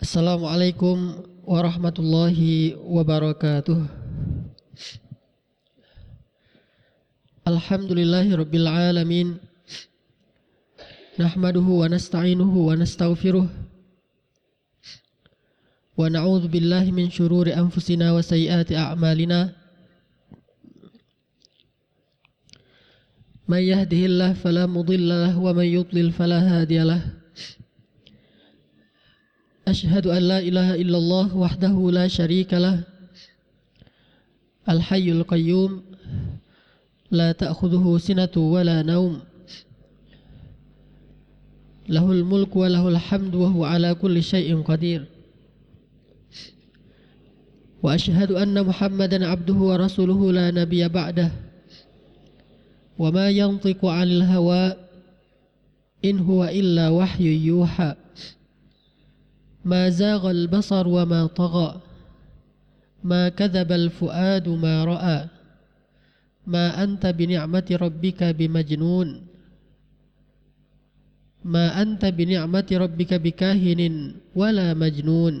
Assalamualaikum warahmatullahi wabarakatuh. Alhamdulillahi rabbil alamin. Nahmaduhu wa nasta'inuhu wa nastaghfiruh. Wa na'udzu billahi min shururi anfusina wa sayyiati a'malina. Man yahdihillahu fala wa man yudlil fala. أشهد أن لا إله إلا الله وحده لا شريك له الحي القيوم لا تأخذه سنة ولا نوم له الملك وله الحمد وهو على كل شيء قدير. وأشهد أن محمدا عبده ورسوله لا نبي بعده. وما ينطق عن الهوى إن هو إلا وحي يوحى. ما زاغ البصر وما طغى ما كذب الفؤاد ما رأى ما أنت بنعمة ربك بمجنون ما أنت بنعمة ربك بكاهن ولا مجنون.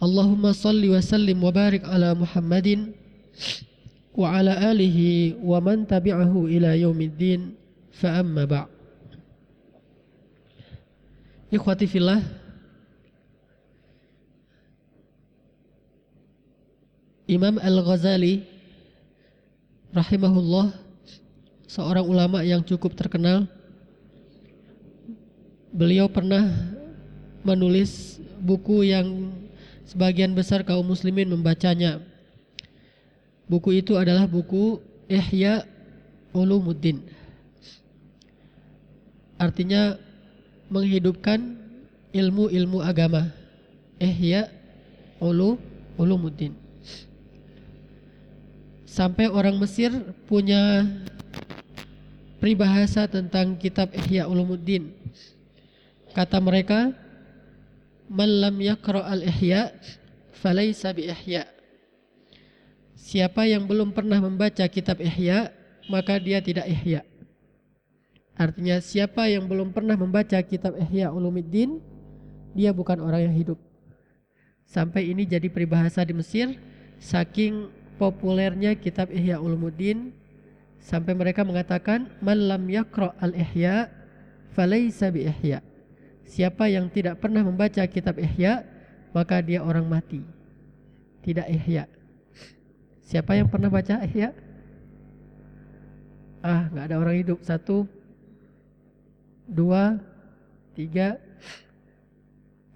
اللهم صل وسلم وبارك على محمد وعلى آله ومن تبعه إلى يوم الدين فأما بعد. Ikhwati fillah. Imam Al-Ghazali rahimahullah seorang ulama yang cukup terkenal. Beliau pernah menulis buku yang sebagian besar kaum muslimin membacanya. Buku itu adalah buku Ihya Ulumuddin. Artinya menghidupkan ilmu-ilmu agama. Ihya ulu ulumuddin. Sampai orang Mesir punya peribahasa tentang kitab Ihya Ulumuddin. Kata mereka, "Man lam yaqra al-Ihya falaysa bi Ihya." Siapa yang belum pernah membaca kitab Ihya, maka dia tidak Ihya. Artinya siapa yang belum pernah membaca kitab Ihya Ulumuddin, dia bukan orang yang hidup. Sampai ini jadi peribahasa di Mesir, saking populernya kitab Ihya Ulumuddin, sampai mereka mengatakan, Man lam yakra al-Ihya, falaysa bi Ihya. Siapa yang tidak pernah membaca kitab Ihya, maka dia orang mati. Tidak Ihya. Siapa yang pernah baca Ihya? Ah, nggak ada orang hidup. Satu, dua, tiga.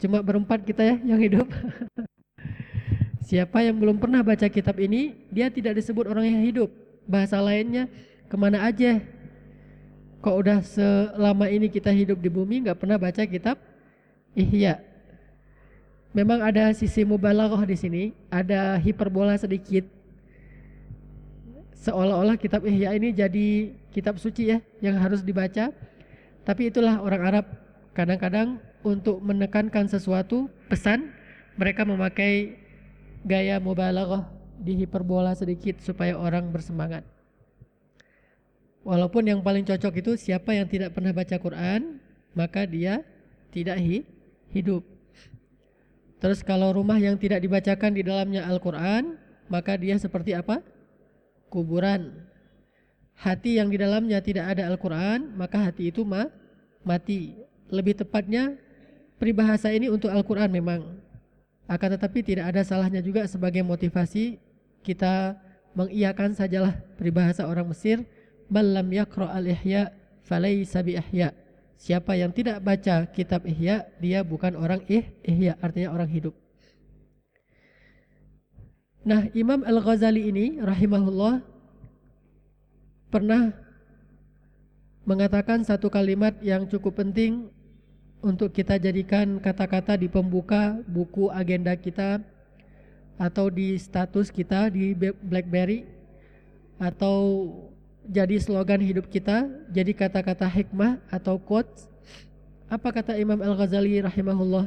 Cuma berempat kita ya yang hidup. Siapa yang belum pernah baca kitab ini, dia tidak disebut orang yang hidup. Bahasa lainnya, ke mana aja? Kok udah selama ini kita hidup di bumi nggak pernah baca kitab Ihya. Memang ada sisi mubalaghah di sini, ada hiperbola sedikit. Seolah-olah kitab Ihya ini jadi kitab suci ya yang harus dibaca. Tapi itulah orang Arab kadang-kadang untuk menekankan sesuatu pesan mereka memakai gaya mubalaghah di hiperbola sedikit supaya orang bersemangat. Walaupun yang paling cocok itu siapa yang tidak pernah baca Quran, maka dia tidak hi hidup. Terus kalau rumah yang tidak dibacakan di dalamnya Al-Quran, maka dia seperti apa? Kuburan hati yang di dalamnya tidak ada Al-Quran, maka hati itu ma mati. Lebih tepatnya, peribahasa ini untuk Al-Quran memang. Akan tetapi tidak ada salahnya juga sebagai motivasi kita mengiyakan sajalah peribahasa orang Mesir, Malam yakro al-ihya falaysa bi ihya. Siapa yang tidak baca kitab ihya, dia bukan orang ih, ihya, artinya orang hidup. Nah, Imam Al-Ghazali ini rahimahullah pernah mengatakan satu kalimat yang cukup penting untuk kita jadikan kata-kata di pembuka buku agenda kita atau di status kita di BlackBerry atau jadi slogan hidup kita, jadi kata-kata hikmah atau quotes. Apa kata Imam Al-Ghazali rahimahullah?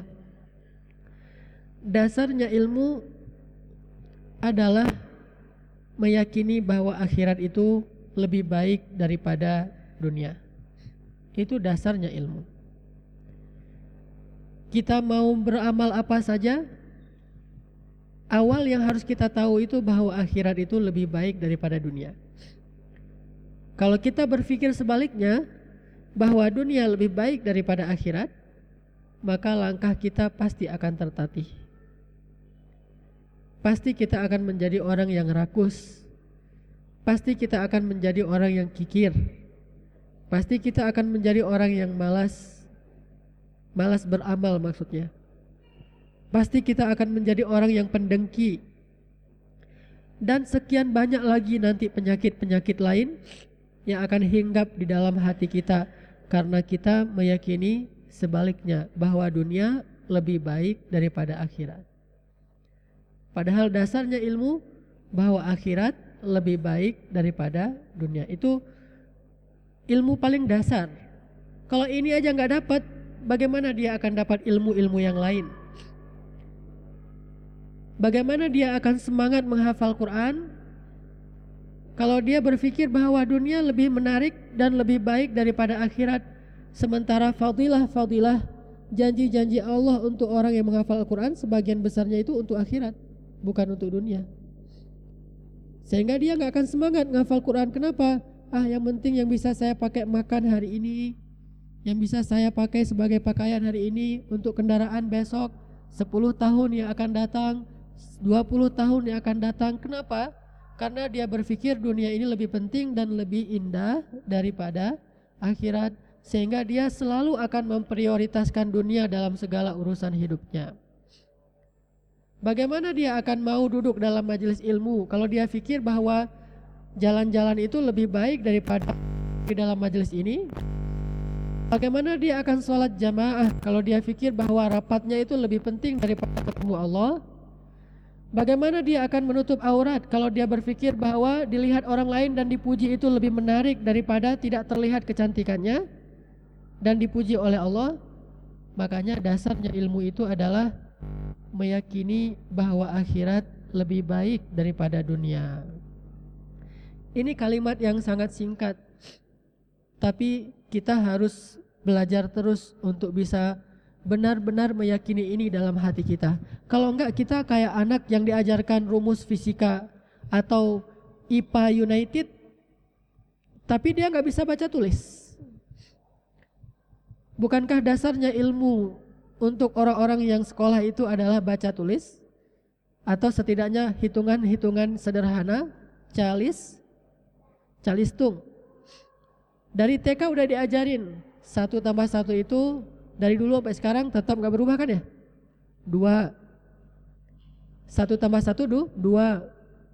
Dasarnya ilmu adalah meyakini bahwa akhirat itu lebih baik daripada dunia. Itu dasarnya ilmu. kita mau beramal apa saja, awal yang harus kita tahu itu bahwa akhirat itu lebih baik daripada dunia. Kalau kita berpikir sebaliknya, bahwa dunia lebih baik daripada akhirat, maka langkah kita pasti akan tertatih. Pasti kita akan menjadi orang yang rakus. Pasti kita akan menjadi orang yang kikir. Pasti kita akan menjadi orang yang malas. Malas beramal maksudnya. Pasti kita akan menjadi orang yang pendengki. Dan sekian banyak lagi nanti penyakit-penyakit lain yang akan hinggap di dalam hati kita karena kita meyakini sebaliknya bahwa dunia lebih baik daripada akhirat. Padahal dasarnya ilmu bahwa akhirat lebih baik daripada dunia. Itu ilmu paling dasar. Kalau ini aja nggak dapat, bagaimana dia akan dapat ilmu-ilmu yang lain? Bagaimana dia akan semangat menghafal Quran kalau dia berpikir bahwa dunia lebih menarik dan lebih baik daripada akhirat, sementara fadilah-fadilah janji-janji Allah untuk orang yang menghafal Al-Quran sebagian besarnya itu untuk akhirat, bukan untuk dunia. Sehingga dia nggak akan semangat menghafal Quran. Kenapa? Ah, yang penting yang bisa saya pakai makan hari ini, yang bisa saya pakai sebagai pakaian hari ini untuk kendaraan besok, 10 tahun yang akan datang, 20 tahun yang akan datang. Kenapa? karena dia berpikir dunia ini lebih penting dan lebih indah daripada akhirat sehingga dia selalu akan memprioritaskan dunia dalam segala urusan hidupnya. Bagaimana dia akan mau duduk dalam majelis ilmu kalau dia pikir bahwa jalan-jalan itu lebih baik daripada di dalam majelis ini? Bagaimana dia akan sholat jamaah kalau dia pikir bahwa rapatnya itu lebih penting daripada ketemu Allah? Bagaimana dia akan menutup aurat kalau dia berpikir bahwa dilihat orang lain dan dipuji itu lebih menarik daripada tidak terlihat kecantikannya dan dipuji oleh Allah? Makanya dasarnya ilmu itu adalah meyakini bahwa akhirat lebih baik daripada dunia. Ini kalimat yang sangat singkat. Tapi kita harus belajar terus untuk bisa benar-benar meyakini ini dalam hati kita. Kalau enggak kita kayak anak yang diajarkan rumus fisika atau IPA United tapi dia nggak bisa baca tulis. Bukankah dasarnya ilmu untuk orang-orang yang sekolah itu adalah baca tulis? Atau setidaknya hitungan-hitungan sederhana, calis, calistung. Dari TK udah diajarin, satu tambah satu itu dari dulu sampai sekarang tetap nggak berubah kan ya? Dua. Satu tambah satu du, dua.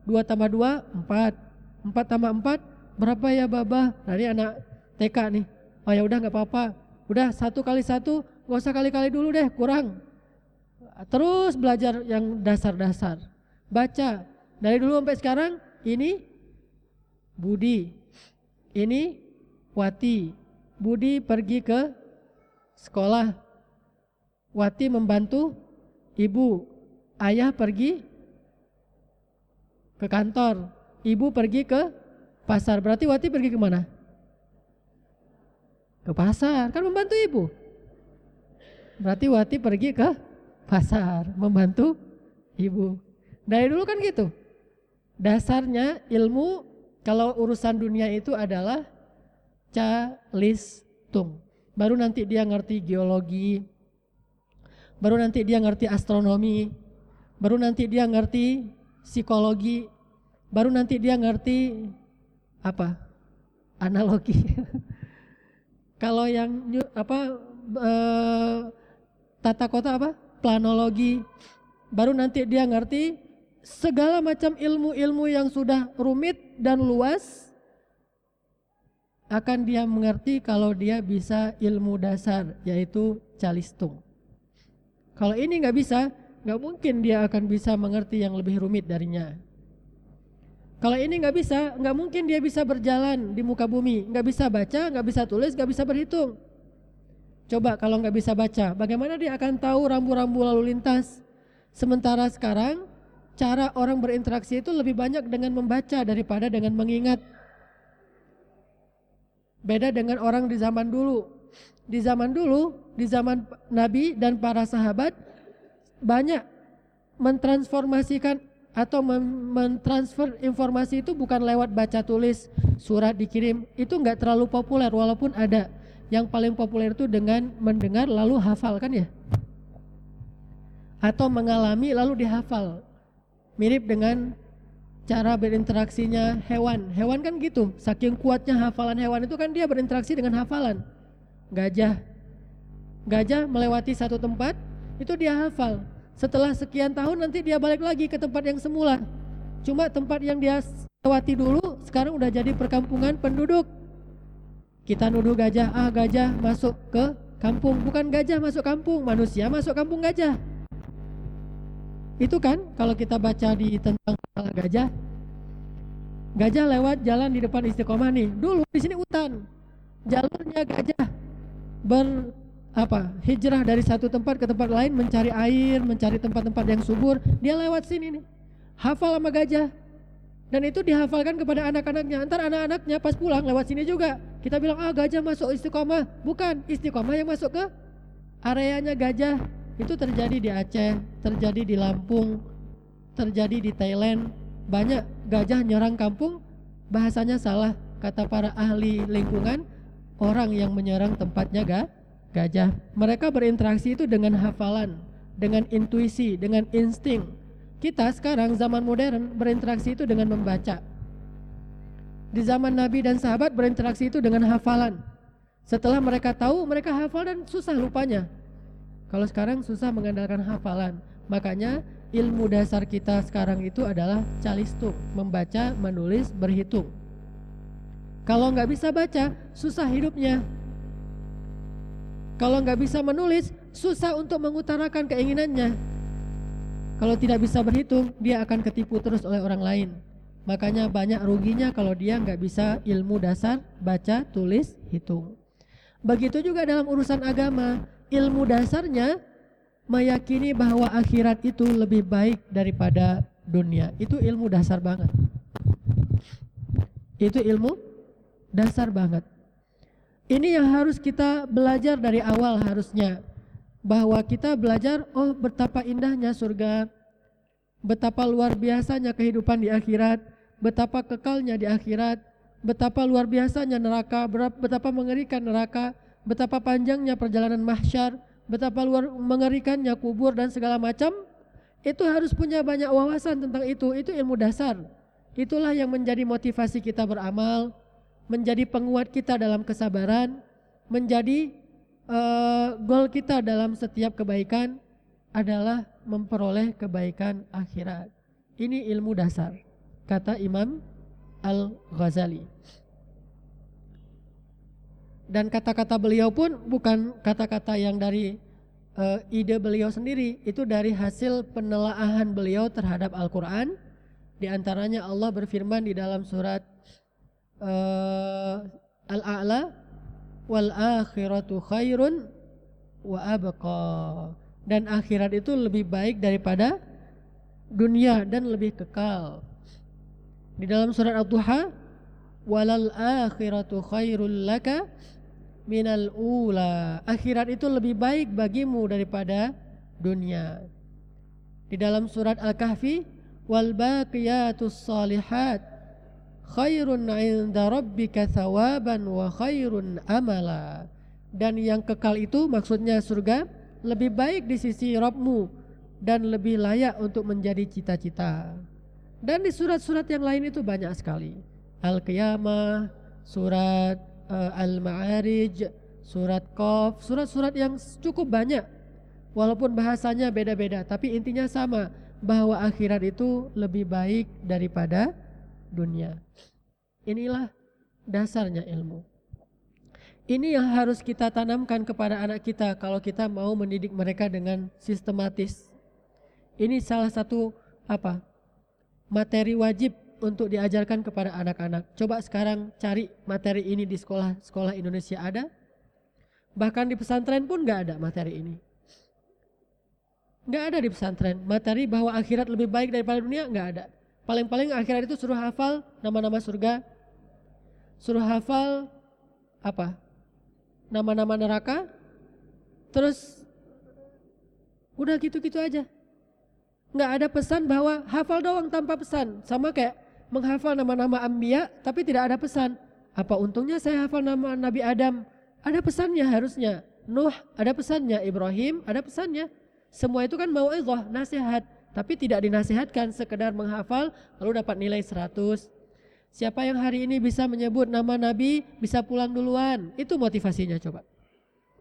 Dua tambah dua, empat. Empat tambah empat, berapa ya baba? Nah anak TK nih. Oh ya udah nggak apa-apa. Udah satu kali satu, usah kali-kali dulu deh, kurang. Terus belajar yang dasar-dasar. Baca. Dari dulu sampai sekarang, ini Budi. Ini Wati. Budi pergi ke sekolah. Wati membantu ibu. Ayah pergi ke kantor. Ibu pergi ke pasar. Berarti Wati pergi ke mana? Ke pasar. Kan membantu ibu. Berarti Wati pergi ke pasar. Membantu ibu. Dari dulu kan gitu. Dasarnya ilmu kalau urusan dunia itu adalah calistung baru nanti dia ngerti geologi, baru nanti dia ngerti astronomi, baru nanti dia ngerti psikologi, baru nanti dia ngerti apa? Analogi. Kalau yang apa e, tata kota apa? Planologi. Baru nanti dia ngerti segala macam ilmu-ilmu yang sudah rumit dan luas akan dia mengerti kalau dia bisa ilmu dasar yaitu calistung. Kalau ini nggak bisa, nggak mungkin dia akan bisa mengerti yang lebih rumit darinya. Kalau ini nggak bisa, nggak mungkin dia bisa berjalan di muka bumi, nggak bisa baca, nggak bisa tulis, nggak bisa berhitung. Coba kalau nggak bisa baca, bagaimana dia akan tahu rambu-rambu lalu lintas? Sementara sekarang cara orang berinteraksi itu lebih banyak dengan membaca daripada dengan mengingat Beda dengan orang di zaman dulu. Di zaman dulu di zaman Nabi dan para sahabat banyak mentransformasikan atau mentransfer informasi itu bukan lewat baca tulis surat dikirim itu nggak terlalu populer walaupun ada yang paling populer itu dengan mendengar lalu hafal kan ya? Atau mengalami lalu dihafal. Mirip dengan cara berinteraksinya hewan. Hewan kan gitu saking kuatnya hafalan hewan itu kan dia berinteraksi dengan hafalan. Gajah. Gajah melewati satu tempat itu dia hafal. Setelah sekian tahun nanti dia balik lagi ke tempat yang semula. Cuma tempat yang dia lewati dulu sekarang udah jadi perkampungan penduduk. Kita nuduh gajah, ah gajah masuk ke kampung. Bukan gajah masuk kampung, manusia masuk kampung gajah. Itu kan kalau kita baca di tentang gajah. Gajah lewat jalan di depan istiqomah nih. Dulu di sini hutan. Jalurnya gajah ber apa hijrah dari satu tempat ke tempat lain mencari air, mencari tempat-tempat yang subur, dia lewat sini nih. Hafal sama gajah. Dan itu dihafalkan kepada anak-anaknya. Antar anak-anaknya pas pulang lewat sini juga. Kita bilang, ah gajah masuk istiqomah. Bukan, istiqomah yang masuk ke areanya gajah. Itu terjadi di Aceh, terjadi di Lampung, terjadi di Thailand. Banyak gajah nyerang kampung, bahasanya salah. Kata para ahli lingkungan, orang yang menyerang tempatnya gak gajah. Mereka berinteraksi itu dengan hafalan, dengan intuisi, dengan insting. Kita sekarang zaman modern berinteraksi itu dengan membaca. Di zaman Nabi dan sahabat berinteraksi itu dengan hafalan. Setelah mereka tahu, mereka hafal dan susah lupanya. Kalau sekarang susah mengandalkan hafalan. Makanya ilmu dasar kita sekarang itu adalah calistung, membaca, menulis, berhitung. Kalau nggak bisa baca, susah hidupnya. Kalau nggak bisa menulis, susah untuk mengutarakan keinginannya. Kalau tidak bisa berhitung, dia akan ketipu terus oleh orang lain. Makanya banyak ruginya kalau dia nggak bisa ilmu dasar, baca, tulis, hitung. Begitu juga dalam urusan agama, ilmu dasarnya meyakini bahwa akhirat itu lebih baik daripada dunia. Itu ilmu dasar banget. Itu ilmu dasar banget. Ini yang harus kita belajar dari awal harusnya bahwa kita belajar oh betapa indahnya surga, betapa luar biasanya kehidupan di akhirat, betapa kekalnya di akhirat, betapa luar biasanya neraka, betapa mengerikan neraka, betapa panjangnya perjalanan mahsyar, betapa luar mengerikannya kubur dan segala macam. Itu harus punya banyak wawasan tentang itu. Itu ilmu dasar. Itulah yang menjadi motivasi kita beramal, menjadi penguat kita dalam kesabaran, menjadi uh, gol kita dalam setiap kebaikan adalah memperoleh kebaikan akhirat. Ini ilmu dasar, kata Imam Al-Ghazali. Dan kata-kata beliau pun bukan kata-kata yang dari uh, ide beliau sendiri, itu dari hasil penelaahan beliau terhadap Al-Quran. Di antaranya Allah berfirman di dalam surat uh, al-a'la wal akhiratu khairun wa abqa dan akhirat itu lebih baik daripada dunia dan lebih kekal. Di dalam surat Ad-Duha walal akhiratu khairul laka minal ula. Akhirat itu lebih baik bagimu daripada dunia. Di dalam surat Al-Kahfi wal baqiyatus salihat khairun 'inda rabbika thawaban wa khairun amala. Dan yang kekal itu maksudnya surga lebih baik di sisi Rabbmu dan lebih layak untuk menjadi cita-cita. Dan di surat-surat yang lain itu banyak sekali. Al-Qiyamah, surat uh, Al-Ma'arij, surat Qaf, surat-surat yang cukup banyak. Walaupun bahasanya beda-beda, tapi intinya sama bahwa akhirat itu lebih baik daripada dunia. Inilah dasarnya ilmu. Ini yang harus kita tanamkan kepada anak kita kalau kita mau mendidik mereka dengan sistematis. Ini salah satu apa? materi wajib untuk diajarkan kepada anak-anak. Coba sekarang cari materi ini di sekolah-sekolah Indonesia ada. Bahkan di pesantren pun nggak ada materi ini. Nggak ada di pesantren materi bahwa akhirat lebih baik daripada dunia nggak ada. Paling-paling akhirat itu suruh hafal nama-nama surga, suruh hafal apa? Nama-nama neraka, Terus udah gitu-gitu aja. Nggak ada pesan bahwa hafal doang tanpa pesan. Sama kayak menghafal nama-nama ambia tapi tidak ada pesan. Apa untungnya saya hafal nama Nabi Adam? Ada pesannya harusnya. Nuh ada pesannya, Ibrahim ada pesannya. Semua itu kan mau nasihat. Tapi tidak dinasihatkan sekedar menghafal lalu dapat nilai 100. Siapa yang hari ini bisa menyebut nama Nabi bisa pulang duluan. Itu motivasinya coba.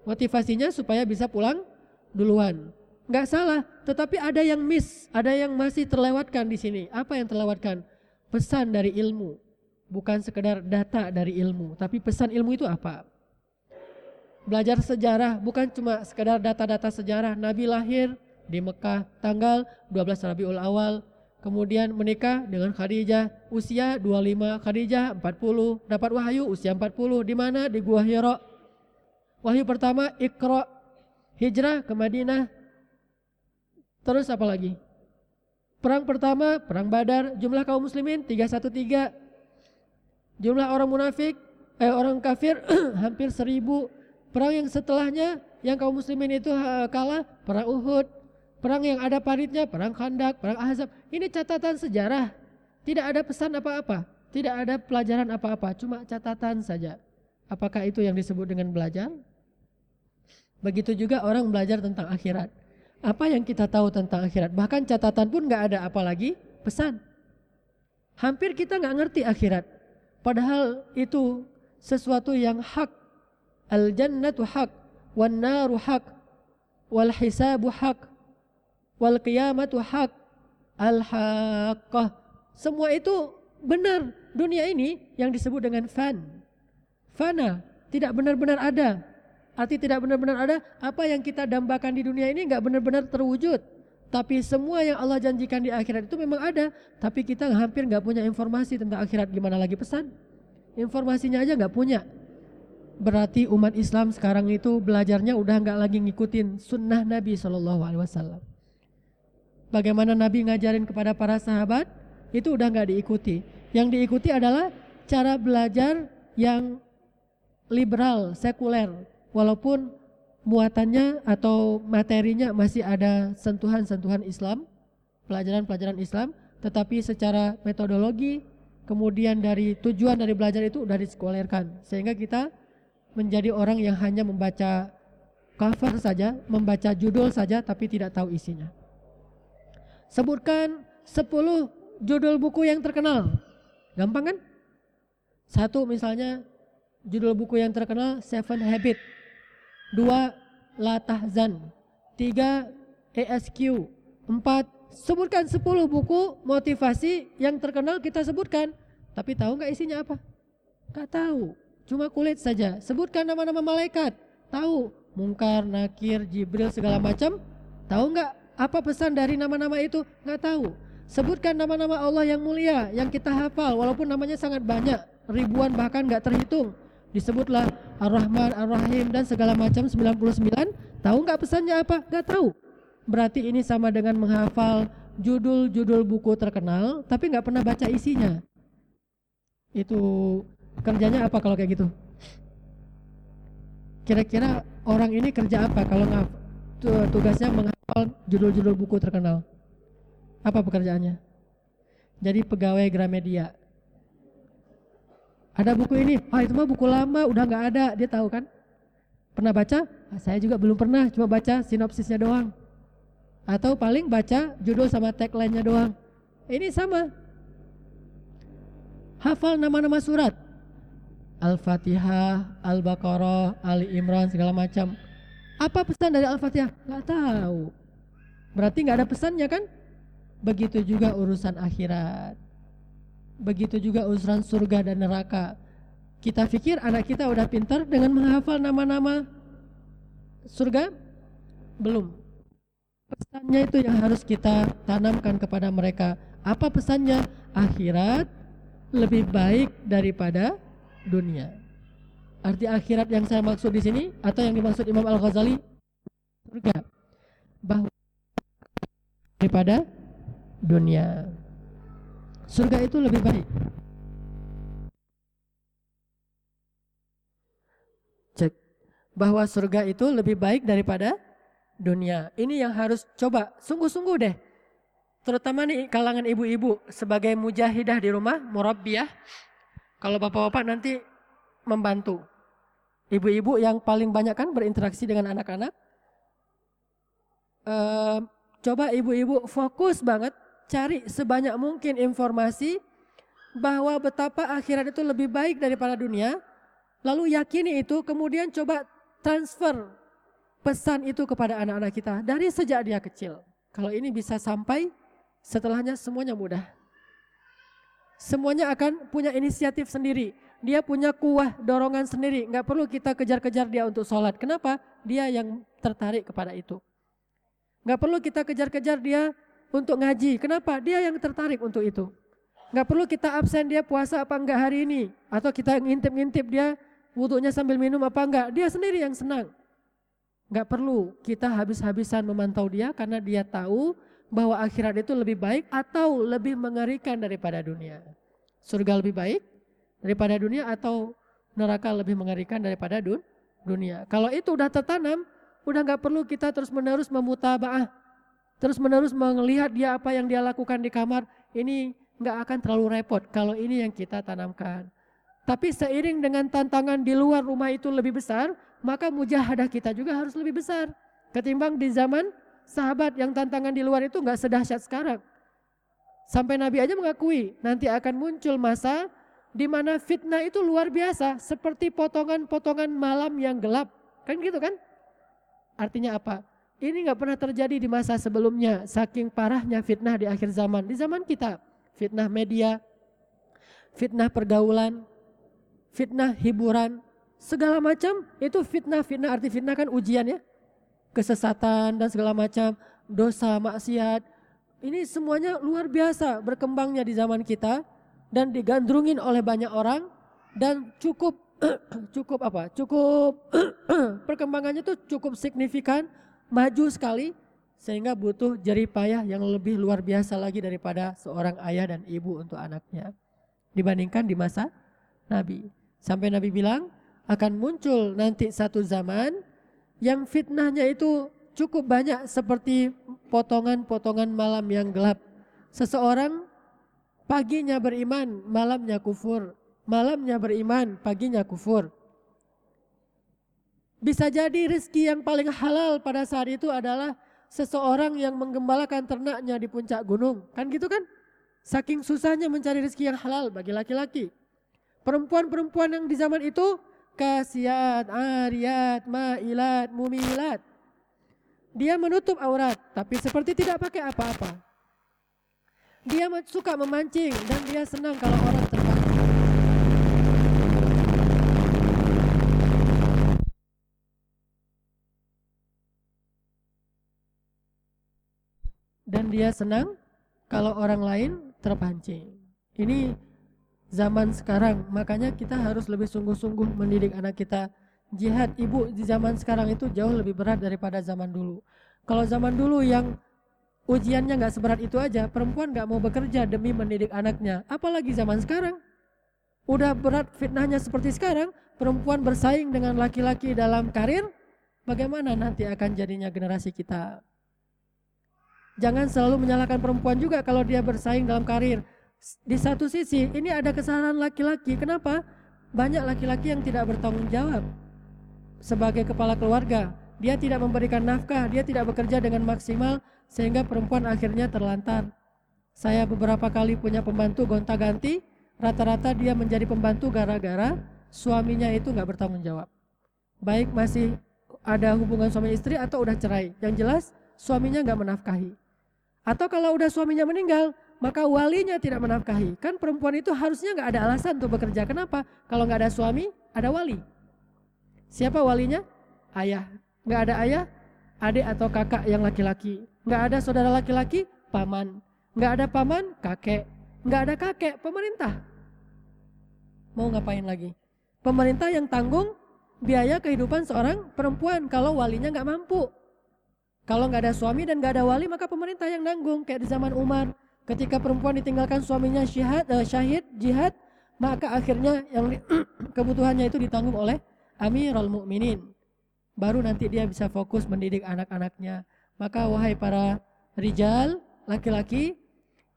Motivasinya supaya bisa pulang duluan. Nggak salah, tetapi ada yang miss, ada yang masih terlewatkan di sini. Apa yang terlewatkan? Pesan dari ilmu. Bukan sekedar data dari ilmu, tapi pesan ilmu itu apa? Belajar sejarah bukan cuma sekedar data-data sejarah. Nabi lahir di Mekah tanggal 12 Rabiul Awal kemudian menikah dengan Khadijah usia 25 Khadijah 40 dapat wahyu usia 40 di mana? Di Gua Hira. Wahyu pertama Iqra hijrah ke Madinah. Terus apa lagi? Perang pertama perang Badar jumlah kaum muslimin 313 jumlah orang munafik eh orang kafir hampir 1000 perang yang setelahnya yang kaum muslimin itu eh, kalah perang Uhud Perang yang ada paritnya, perang Khandak, perang Ahzab. Ini catatan sejarah. Tidak ada pesan apa-apa, tidak ada pelajaran apa-apa, cuma catatan saja. Apakah itu yang disebut dengan belajar? Begitu juga orang belajar tentang akhirat. Apa yang kita tahu tentang akhirat? Bahkan catatan pun nggak ada apalagi pesan. Hampir kita nggak ngerti akhirat. Padahal itu sesuatu yang hak. Al jannatu hak, wan naru hak, wal hisabu hak, wal qiyamatu haq al haqqah. Semua itu benar. Dunia ini yang disebut dengan fan. Fana, tidak benar-benar ada. Arti tidak benar-benar ada, apa yang kita dambakan di dunia ini nggak benar-benar terwujud. Tapi semua yang Allah janjikan di akhirat itu memang ada. Tapi kita hampir nggak punya informasi tentang akhirat. Gimana lagi pesan? Informasinya aja nggak punya. Berarti umat Islam sekarang itu belajarnya udah nggak lagi ngikutin sunnah Nabi Shallallahu Alaihi Wasallam bagaimana Nabi ngajarin kepada para sahabat itu udah nggak diikuti. Yang diikuti adalah cara belajar yang liberal, sekuler, walaupun muatannya atau materinya masih ada sentuhan-sentuhan Islam, pelajaran-pelajaran Islam, tetapi secara metodologi kemudian dari tujuan dari belajar itu udah disekulerkan sehingga kita menjadi orang yang hanya membaca cover saja, membaca judul saja tapi tidak tahu isinya. Sebutkan 10 judul buku yang terkenal. Gampang kan? Satu misalnya judul buku yang terkenal Seven Habit. Dua La Tahzan. Tiga ESQ. Empat sebutkan 10 buku motivasi yang terkenal kita sebutkan. Tapi tahu nggak isinya apa? Gak tahu. Cuma kulit saja. Sebutkan nama-nama malaikat. Tahu. Mungkar, Nakir, Jibril segala macam. Tahu nggak apa pesan dari nama-nama itu? Nggak tahu. Sebutkan nama-nama Allah yang mulia yang kita hafal walaupun namanya sangat banyak, ribuan bahkan nggak terhitung. Disebutlah Ar-Rahman, Ar-Rahim dan segala macam 99. Tahu nggak pesannya apa? Nggak tahu. Berarti ini sama dengan menghafal judul-judul buku terkenal tapi nggak pernah baca isinya. Itu kerjanya apa kalau kayak gitu? Kira-kira orang ini kerja apa kalau nggak tugasnya menghafal judul-judul buku terkenal. Apa pekerjaannya? Jadi pegawai Gramedia. Ada buku ini, ah itu mah buku lama, udah nggak ada, dia tahu kan? Pernah baca? Ah, saya juga belum pernah, cuma baca sinopsisnya doang. Atau paling baca judul sama tagline-nya doang. Ini sama. Hafal nama-nama surat. Al-Fatihah, Al-Baqarah, Ali Imran, segala macam apa pesan dari Al-Fatihah? Gak tahu. Berarti gak ada pesannya kan? Begitu juga urusan akhirat. Begitu juga urusan surga dan neraka. Kita pikir anak kita udah pintar dengan menghafal nama-nama surga? Belum. Pesannya itu yang harus kita tanamkan kepada mereka. Apa pesannya? Akhirat lebih baik daripada dunia. Arti akhirat yang saya maksud di sini atau yang dimaksud Imam Al Ghazali surga bahwa daripada dunia. Surga itu lebih baik. Cek. bahwa surga itu lebih baik daripada dunia. Ini yang harus coba sungguh-sungguh deh. Terutama nih kalangan ibu-ibu sebagai mujahidah di rumah, murabbiyah. Kalau bapak-bapak nanti membantu. Ibu-ibu yang paling banyak kan berinteraksi dengan anak-anak. Uh, coba ibu-ibu fokus banget cari sebanyak mungkin informasi bahwa betapa akhirat itu lebih baik daripada dunia. Lalu yakini itu, kemudian coba transfer pesan itu kepada anak-anak kita dari sejak dia kecil. Kalau ini bisa sampai, setelahnya semuanya mudah. Semuanya akan punya inisiatif sendiri. Dia punya kuah dorongan sendiri. Nggak perlu kita kejar-kejar dia untuk sholat. Kenapa? Dia yang tertarik kepada itu. Nggak perlu kita kejar-kejar dia untuk ngaji. Kenapa? Dia yang tertarik untuk itu. Nggak perlu kita absen dia puasa apa enggak hari ini. Atau kita ngintip-ngintip dia wudhunya sambil minum apa enggak. Dia sendiri yang senang. Nggak perlu kita habis-habisan memantau dia karena dia tahu bahwa akhirat itu lebih baik atau lebih mengerikan daripada dunia. Surga lebih baik daripada dunia atau neraka lebih mengerikan daripada dun dunia. Kalau itu udah tertanam, udah nggak perlu kita terus menerus memutabaah, terus menerus melihat dia apa yang dia lakukan di kamar. Ini nggak akan terlalu repot kalau ini yang kita tanamkan. Tapi seiring dengan tantangan di luar rumah itu lebih besar, maka mujahadah kita juga harus lebih besar ketimbang di zaman sahabat yang tantangan di luar itu nggak sedahsyat sekarang. Sampai Nabi aja mengakui nanti akan muncul masa di mana fitnah itu luar biasa seperti potongan-potongan malam yang gelap. Kan gitu kan? Artinya apa? Ini nggak pernah terjadi di masa sebelumnya saking parahnya fitnah di akhir zaman. Di zaman kita, fitnah media, fitnah pergaulan, fitnah hiburan, segala macam itu fitnah-fitnah arti fitnah kan ujian ya kesesatan dan segala macam, dosa, maksiat. Ini semuanya luar biasa berkembangnya di zaman kita dan digandrungin oleh banyak orang dan cukup cukup apa? Cukup perkembangannya tuh cukup signifikan, maju sekali sehingga butuh jerih payah yang lebih luar biasa lagi daripada seorang ayah dan ibu untuk anaknya dibandingkan di masa Nabi. Sampai Nabi bilang akan muncul nanti satu zaman yang fitnahnya itu cukup banyak seperti potongan-potongan malam yang gelap. Seseorang paginya beriman, malamnya kufur. Malamnya beriman, paginya kufur. Bisa jadi rezeki yang paling halal pada saat itu adalah seseorang yang menggembalakan ternaknya di puncak gunung. Kan gitu kan? Saking susahnya mencari rezeki yang halal bagi laki-laki. Perempuan-perempuan yang di zaman itu kasiat, ariyat, ma'ilat, mumilat. Dia menutup aurat, tapi seperti tidak pakai apa-apa. Dia suka memancing dan dia senang kalau orang terpancing. Dan dia senang kalau orang lain terpancing. Ini zaman sekarang. Makanya kita harus lebih sungguh-sungguh mendidik anak kita. Jihad ibu di zaman sekarang itu jauh lebih berat daripada zaman dulu. Kalau zaman dulu yang ujiannya nggak seberat itu aja, perempuan nggak mau bekerja demi mendidik anaknya. Apalagi zaman sekarang. Udah berat fitnahnya seperti sekarang, perempuan bersaing dengan laki-laki dalam karir, bagaimana nanti akan jadinya generasi kita? Jangan selalu menyalahkan perempuan juga kalau dia bersaing dalam karir di satu sisi ini ada kesalahan laki-laki. Kenapa? Banyak laki-laki yang tidak bertanggung jawab sebagai kepala keluarga. Dia tidak memberikan nafkah, dia tidak bekerja dengan maksimal sehingga perempuan akhirnya terlantar. Saya beberapa kali punya pembantu gonta-ganti, rata-rata dia menjadi pembantu gara-gara suaminya itu nggak bertanggung jawab. Baik masih ada hubungan suami istri atau udah cerai. Yang jelas suaminya nggak menafkahi. Atau kalau udah suaminya meninggal, maka walinya tidak menafkahi. Kan perempuan itu harusnya nggak ada alasan untuk bekerja. Kenapa? Kalau nggak ada suami, ada wali. Siapa walinya? Ayah. Nggak ada ayah, adik atau kakak yang laki-laki. Nggak ada saudara laki-laki, paman. Nggak ada paman, kakek. Nggak ada kakek, pemerintah. Mau ngapain lagi? Pemerintah yang tanggung biaya kehidupan seorang perempuan kalau walinya nggak mampu. Kalau nggak ada suami dan nggak ada wali, maka pemerintah yang nanggung kayak di zaman Umar. Ketika perempuan ditinggalkan suaminya syahid, uh, syahid jihad, maka akhirnya yang kebutuhannya itu ditanggung oleh Amirul Mukminin. baru nanti dia bisa fokus mendidik anak-anaknya. Maka wahai para rijal, laki-laki,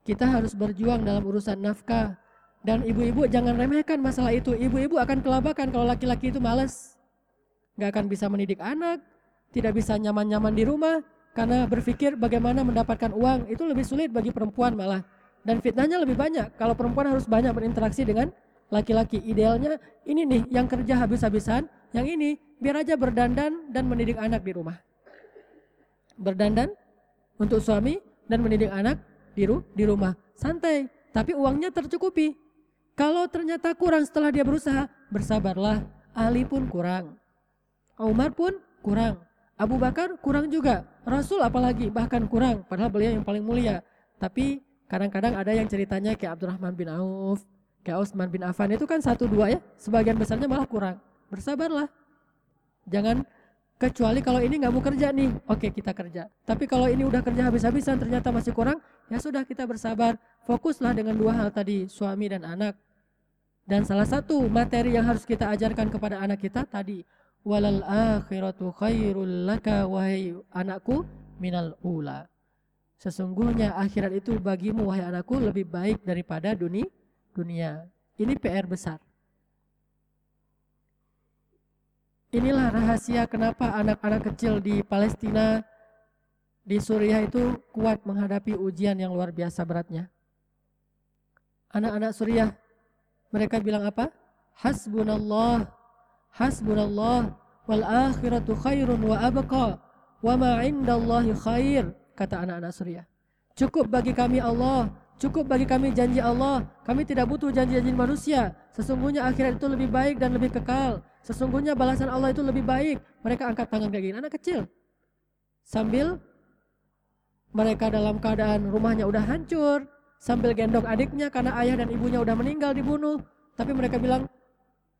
kita harus berjuang dalam urusan nafkah. Dan ibu-ibu jangan remehkan masalah itu. Ibu-ibu akan kelabakan kalau laki-laki itu malas. Gak akan bisa mendidik anak, tidak bisa nyaman-nyaman di rumah, karena berpikir bagaimana mendapatkan uang itu lebih sulit bagi perempuan malah. Dan fitnahnya lebih banyak. Kalau perempuan harus banyak berinteraksi dengan laki-laki. Idealnya ini nih yang kerja habis-habisan, yang ini biar aja berdandan dan mendidik anak di rumah. Berdandan untuk suami dan mendidik anak di, ru di rumah. Santai, tapi uangnya tercukupi. Kalau ternyata kurang setelah dia berusaha, bersabarlah. Ali pun kurang. Umar pun kurang. Abu Bakar kurang juga. Rasul apalagi bahkan kurang. Padahal beliau yang paling mulia. Tapi kadang-kadang ada yang ceritanya kayak Abdurrahman bin Auf, kayak Utsman bin Affan itu kan satu dua ya. Sebagian besarnya malah kurang. Bersabarlah. Jangan kecuali kalau ini nggak mau kerja nih, oke kita kerja. Tapi kalau ini udah kerja habis-habisan ternyata masih kurang, ya sudah kita bersabar. Fokuslah dengan dua hal tadi, suami dan anak. Dan salah satu materi yang harus kita ajarkan kepada anak kita tadi, walal akhiratu khairul laka wahai anakku minal ula. Sesungguhnya akhirat itu bagimu wahai anakku lebih baik daripada dunia. Dunia. Ini PR besar. Inilah rahasia kenapa anak-anak kecil di Palestina, di Suriah itu kuat menghadapi ujian yang luar biasa beratnya. Anak-anak Suriah, mereka bilang apa? Hasbunallah, hasbunallah, wal akhiratu khairun wa abqa, wa ma khair, kata anak-anak Suriah. Cukup bagi kami Allah, cukup bagi kami janji Allah, kami tidak butuh janji-janji manusia. Sesungguhnya akhirat itu lebih baik dan lebih kekal. Sesungguhnya balasan Allah itu lebih baik. Mereka angkat tangan kayak gini, anak kecil. Sambil mereka dalam keadaan rumahnya udah hancur, sambil gendong adiknya karena ayah dan ibunya udah meninggal dibunuh. Tapi mereka bilang,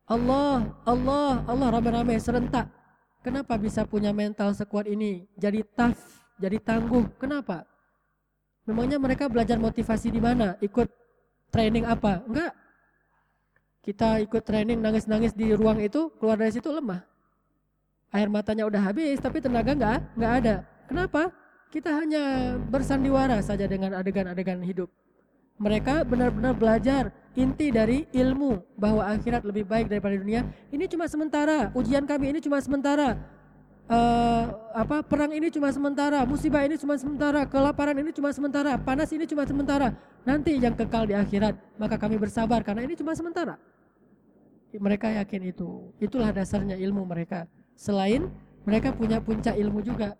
Allah, Allah, Allah rame-rame serentak. Kenapa bisa punya mental sekuat ini? Jadi tough, jadi tangguh. Kenapa? Memangnya mereka belajar motivasi di mana? Ikut training apa? Enggak, kita ikut training nangis-nangis di ruang itu, keluar dari situ lemah. Air matanya udah habis, tapi tenaga nggak nggak ada. Kenapa? Kita hanya bersandiwara saja dengan adegan-adegan hidup. Mereka benar-benar belajar inti dari ilmu bahwa akhirat lebih baik daripada dunia. Ini cuma sementara. Ujian kami ini cuma sementara. Uh, apa perang ini cuma sementara, musibah ini cuma sementara, kelaparan ini cuma sementara, panas ini cuma sementara. Nanti yang kekal di akhirat, maka kami bersabar karena ini cuma sementara. Mereka yakin itu. Itulah dasarnya ilmu mereka. Selain mereka punya puncak ilmu juga.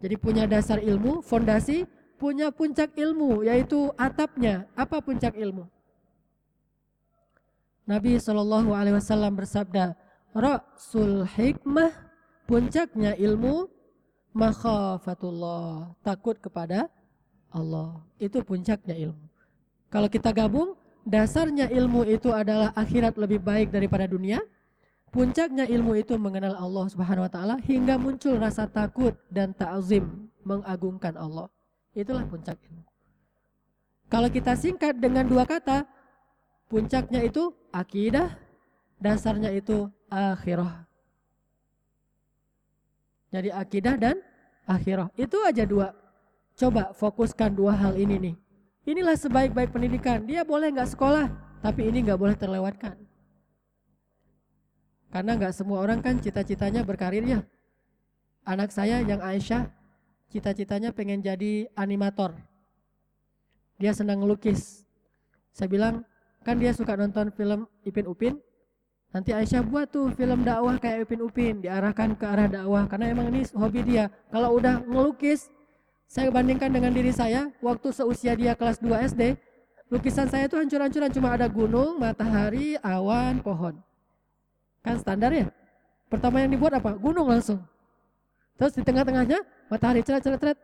Jadi punya dasar ilmu, fondasi, punya puncak ilmu yaitu atapnya. Apa puncak ilmu? Nabi Shallallahu Alaihi Wasallam bersabda, Rasul hikmah puncaknya ilmu makhafatullah takut kepada Allah itu puncaknya ilmu. Kalau kita gabung dasarnya ilmu itu adalah akhirat lebih baik daripada dunia. Puncaknya ilmu itu mengenal Allah Subhanahu wa taala hingga muncul rasa takut dan ta'zim mengagungkan Allah. Itulah puncak ilmu. Kalau kita singkat dengan dua kata, puncaknya itu akidah, dasarnya itu akhirah. Jadi akidah dan akhirah. Itu aja dua. Coba fokuskan dua hal ini nih. Inilah sebaik-baik pendidikan. Dia boleh nggak sekolah, tapi ini nggak boleh terlewatkan. Karena nggak semua orang kan cita-citanya berkarir ya. Anak saya yang Aisyah, cita-citanya pengen jadi animator. Dia senang ngelukis. Saya bilang, kan dia suka nonton film Ipin Upin. Nanti Aisyah buat tuh film dakwah kayak Ipin Upin, diarahkan ke arah dakwah. Karena emang ini hobi dia. Kalau udah ngelukis, saya bandingkan dengan diri saya, waktu seusia dia kelas 2 SD, lukisan saya itu hancur-hancuran, cuma ada gunung, matahari, awan, pohon. Kan standar ya? Pertama yang dibuat apa? Gunung langsung. Terus di tengah-tengahnya matahari ceret-ceret-ceret.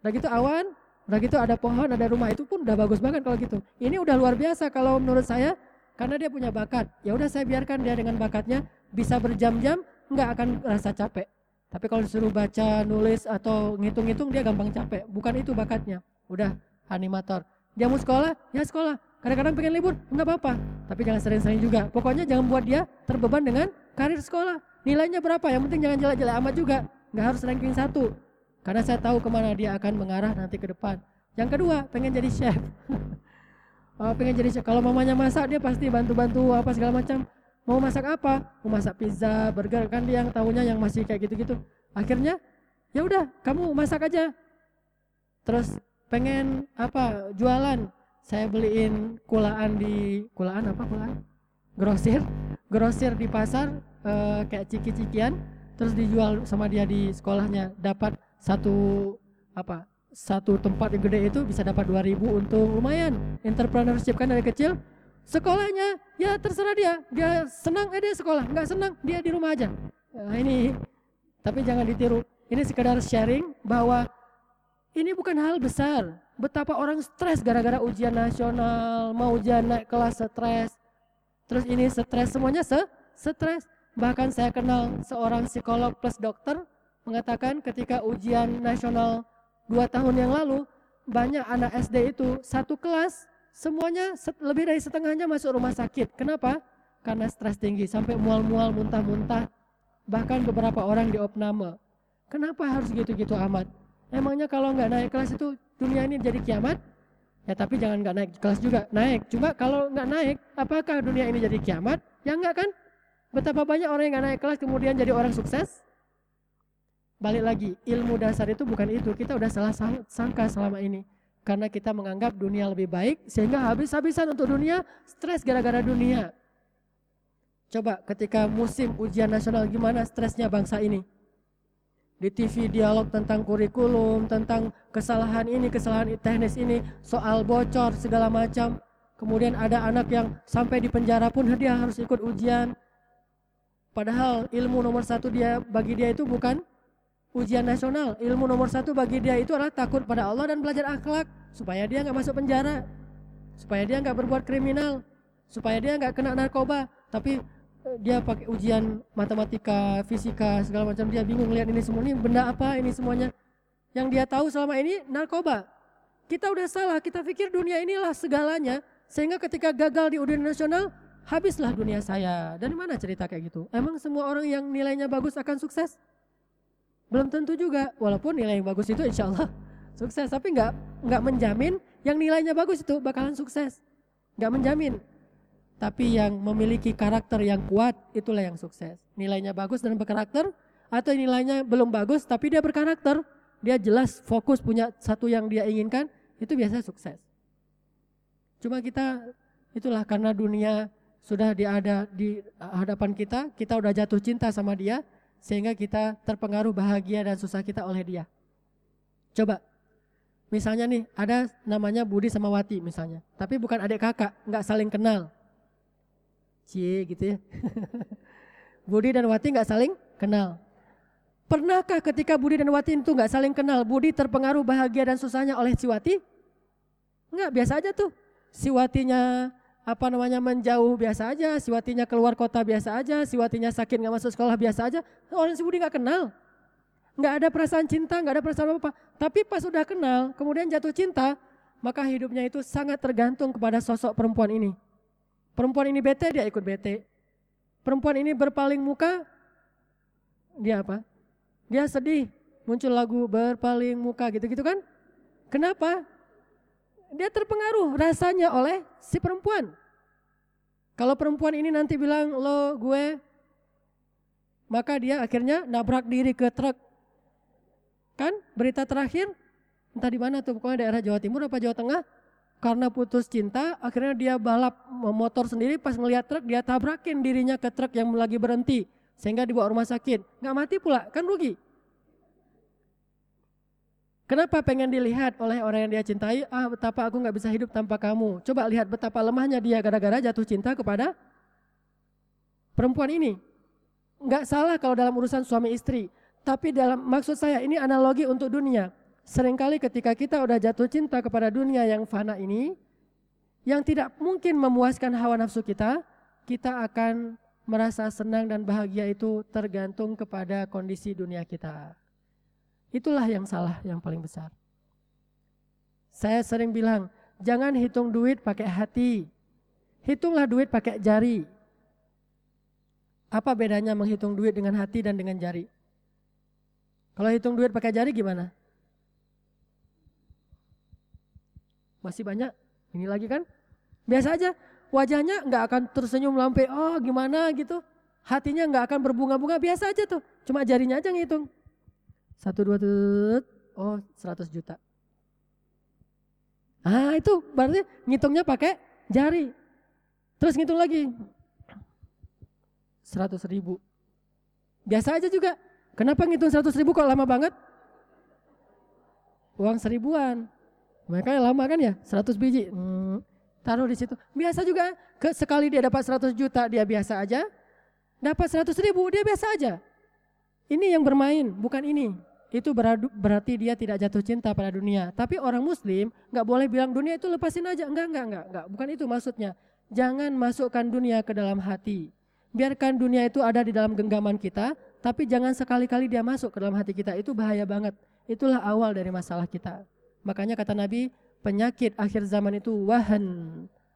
Udah gitu awan, udah gitu ada pohon, ada rumah. Itu pun udah bagus banget kalau gitu. Ini udah luar biasa kalau menurut saya karena dia punya bakat. Ya udah saya biarkan dia dengan bakatnya bisa berjam-jam nggak akan rasa capek. Tapi kalau disuruh baca, nulis atau ngitung-ngitung dia gampang capek. Bukan itu bakatnya. Udah animator. Dia mau sekolah, ya sekolah. Kadang-kadang pengen libur, nggak apa-apa. Tapi jangan sering-sering juga. Pokoknya jangan buat dia terbeban dengan karir sekolah. Nilainya berapa? Yang penting jangan jelek-jelek amat juga. Nggak harus ranking satu. Karena saya tahu ke mana dia akan mengarah nanti ke depan. Yang kedua, pengen jadi chef. oh, pengen jadi chef. Kalau mamanya masak dia pasti bantu-bantu apa segala macam. Mau masak apa? Mau masak pizza, burger kan dia yang tahunya yang masih kayak gitu-gitu. Akhirnya ya udah kamu masak aja. Terus pengen apa? Jualan. Saya beliin kulaan di kulaan apa kulaan? Grosir, grosir di pasar uh, kayak ciki-cikian terus dijual sama dia di sekolahnya dapat satu apa satu tempat yang gede itu bisa dapat 2000 untuk lumayan. Entrepreneurship kan dari kecil sekolahnya ya terserah dia. Dia senang eh dia sekolah. Nggak senang dia di rumah aja. Nah, ini tapi jangan ditiru. Ini sekedar sharing bahwa ini bukan hal besar. Betapa orang stres gara-gara ujian nasional mau ujian naik kelas stres. Terus ini stres semuanya se stres. Bahkan saya kenal seorang psikolog plus dokter mengatakan ketika ujian nasional dua tahun yang lalu, banyak anak SD itu satu kelas semuanya lebih dari setengahnya masuk rumah sakit. Kenapa? Karena stres tinggi sampai mual-mual, muntah-muntah. Bahkan beberapa orang di opname. Kenapa harus gitu-gitu amat? Emangnya kalau nggak naik kelas itu dunia ini jadi kiamat? Ya tapi jangan nggak naik kelas juga, naik. Cuma kalau nggak naik, apakah dunia ini jadi kiamat? Ya enggak kan? Betapa banyak orang yang gak naik kelas kemudian jadi orang sukses? Balik lagi, ilmu dasar itu bukan itu. Kita udah salah sangka selama ini. Karena kita menganggap dunia lebih baik sehingga habis-habisan untuk dunia, stres gara-gara dunia. Coba ketika musim ujian nasional gimana stresnya bangsa ini? Di TV dialog tentang kurikulum, tentang kesalahan ini, kesalahan teknis ini, soal bocor segala macam. Kemudian ada anak yang sampai di penjara pun dia harus ikut ujian. Padahal ilmu nomor satu dia bagi dia itu bukan ujian nasional. Ilmu nomor satu bagi dia itu adalah takut pada Allah dan belajar akhlak supaya dia nggak masuk penjara, supaya dia nggak berbuat kriminal, supaya dia nggak kena narkoba. Tapi eh, dia pakai ujian matematika, fisika segala macam dia bingung lihat ini semua ini benda apa ini semuanya. Yang dia tahu selama ini narkoba. Kita udah salah, kita pikir dunia inilah segalanya sehingga ketika gagal di ujian nasional habislah dunia saya. Dan mana cerita kayak gitu? Emang semua orang yang nilainya bagus akan sukses? Belum tentu juga. Walaupun nilai yang bagus itu insya Allah sukses. Tapi nggak nggak menjamin yang nilainya bagus itu bakalan sukses. Nggak menjamin. Tapi yang memiliki karakter yang kuat itulah yang sukses. Nilainya bagus dan berkarakter atau nilainya belum bagus tapi dia berkarakter. Dia jelas fokus punya satu yang dia inginkan itu biasanya sukses. Cuma kita itulah karena dunia sudah di ada di hadapan kita, kita udah jatuh cinta sama dia sehingga kita terpengaruh bahagia dan susah kita oleh dia. Coba misalnya nih ada namanya Budi sama Wati misalnya, tapi bukan adik kakak, nggak saling kenal. Cie gitu ya. Budi dan Wati nggak saling kenal. Pernahkah ketika Budi dan Wati itu nggak saling kenal, Budi terpengaruh bahagia dan susahnya oleh si Wati? Enggak, biasa aja tuh. Si Watinya apa namanya menjauh biasa aja, siwatinya keluar kota biasa aja, siwatinya sakit nggak masuk sekolah biasa aja, orang si Budi nggak kenal, nggak ada perasaan cinta, nggak ada perasaan apa, apa. Tapi pas sudah kenal, kemudian jatuh cinta, maka hidupnya itu sangat tergantung kepada sosok perempuan ini. Perempuan ini bete, dia ikut bete. Perempuan ini berpaling muka, dia apa? Dia sedih, muncul lagu berpaling muka gitu-gitu kan? Kenapa? Dia terpengaruh rasanya oleh si perempuan. Kalau perempuan ini nanti bilang lo gue, maka dia akhirnya nabrak diri ke truk. Kan berita terakhir entah di mana tuh pokoknya daerah Jawa Timur apa Jawa Tengah karena putus cinta akhirnya dia balap motor sendiri pas ngelihat truk dia tabrakin dirinya ke truk yang lagi berhenti sehingga dibawa rumah sakit nggak mati pula kan rugi Kenapa pengen dilihat oleh orang yang dia cintai? Ah, betapa aku nggak bisa hidup tanpa kamu. Coba lihat betapa lemahnya dia gara-gara jatuh cinta kepada perempuan ini. Nggak salah kalau dalam urusan suami istri. Tapi dalam maksud saya ini analogi untuk dunia. Seringkali ketika kita udah jatuh cinta kepada dunia yang fana ini, yang tidak mungkin memuaskan hawa nafsu kita, kita akan merasa senang dan bahagia itu tergantung kepada kondisi dunia kita. Itulah yang salah yang paling besar. Saya sering bilang, jangan hitung duit pakai hati. Hitunglah duit pakai jari. Apa bedanya menghitung duit dengan hati dan dengan jari? Kalau hitung duit pakai jari gimana? Masih banyak? Ini lagi kan? Biasa aja. Wajahnya nggak akan tersenyum lampai, oh gimana gitu. Hatinya nggak akan berbunga-bunga, biasa aja tuh. Cuma jarinya aja ngitung. Satu, dua, tut, oh 100 juta. Ah itu berarti ngitungnya pakai jari. Terus ngitung lagi. 100 ribu. Biasa aja juga. Kenapa ngitung 100 ribu kok lama banget? Uang seribuan. Mereka lama kan ya, 100 biji. Hmm, taruh di situ. Biasa juga, ke, sekali dia dapat 100 juta dia biasa aja. Dapat 100 ribu dia biasa aja. Ini yang bermain, bukan ini. Itu berarti dia tidak jatuh cinta pada dunia. Tapi orang muslim nggak boleh bilang dunia itu lepasin aja. Enggak, enggak, enggak, enggak. Bukan itu maksudnya. Jangan masukkan dunia ke dalam hati. Biarkan dunia itu ada di dalam genggaman kita, tapi jangan sekali-kali dia masuk ke dalam hati kita. Itu bahaya banget. Itulah awal dari masalah kita. Makanya kata Nabi, penyakit akhir zaman itu wahan.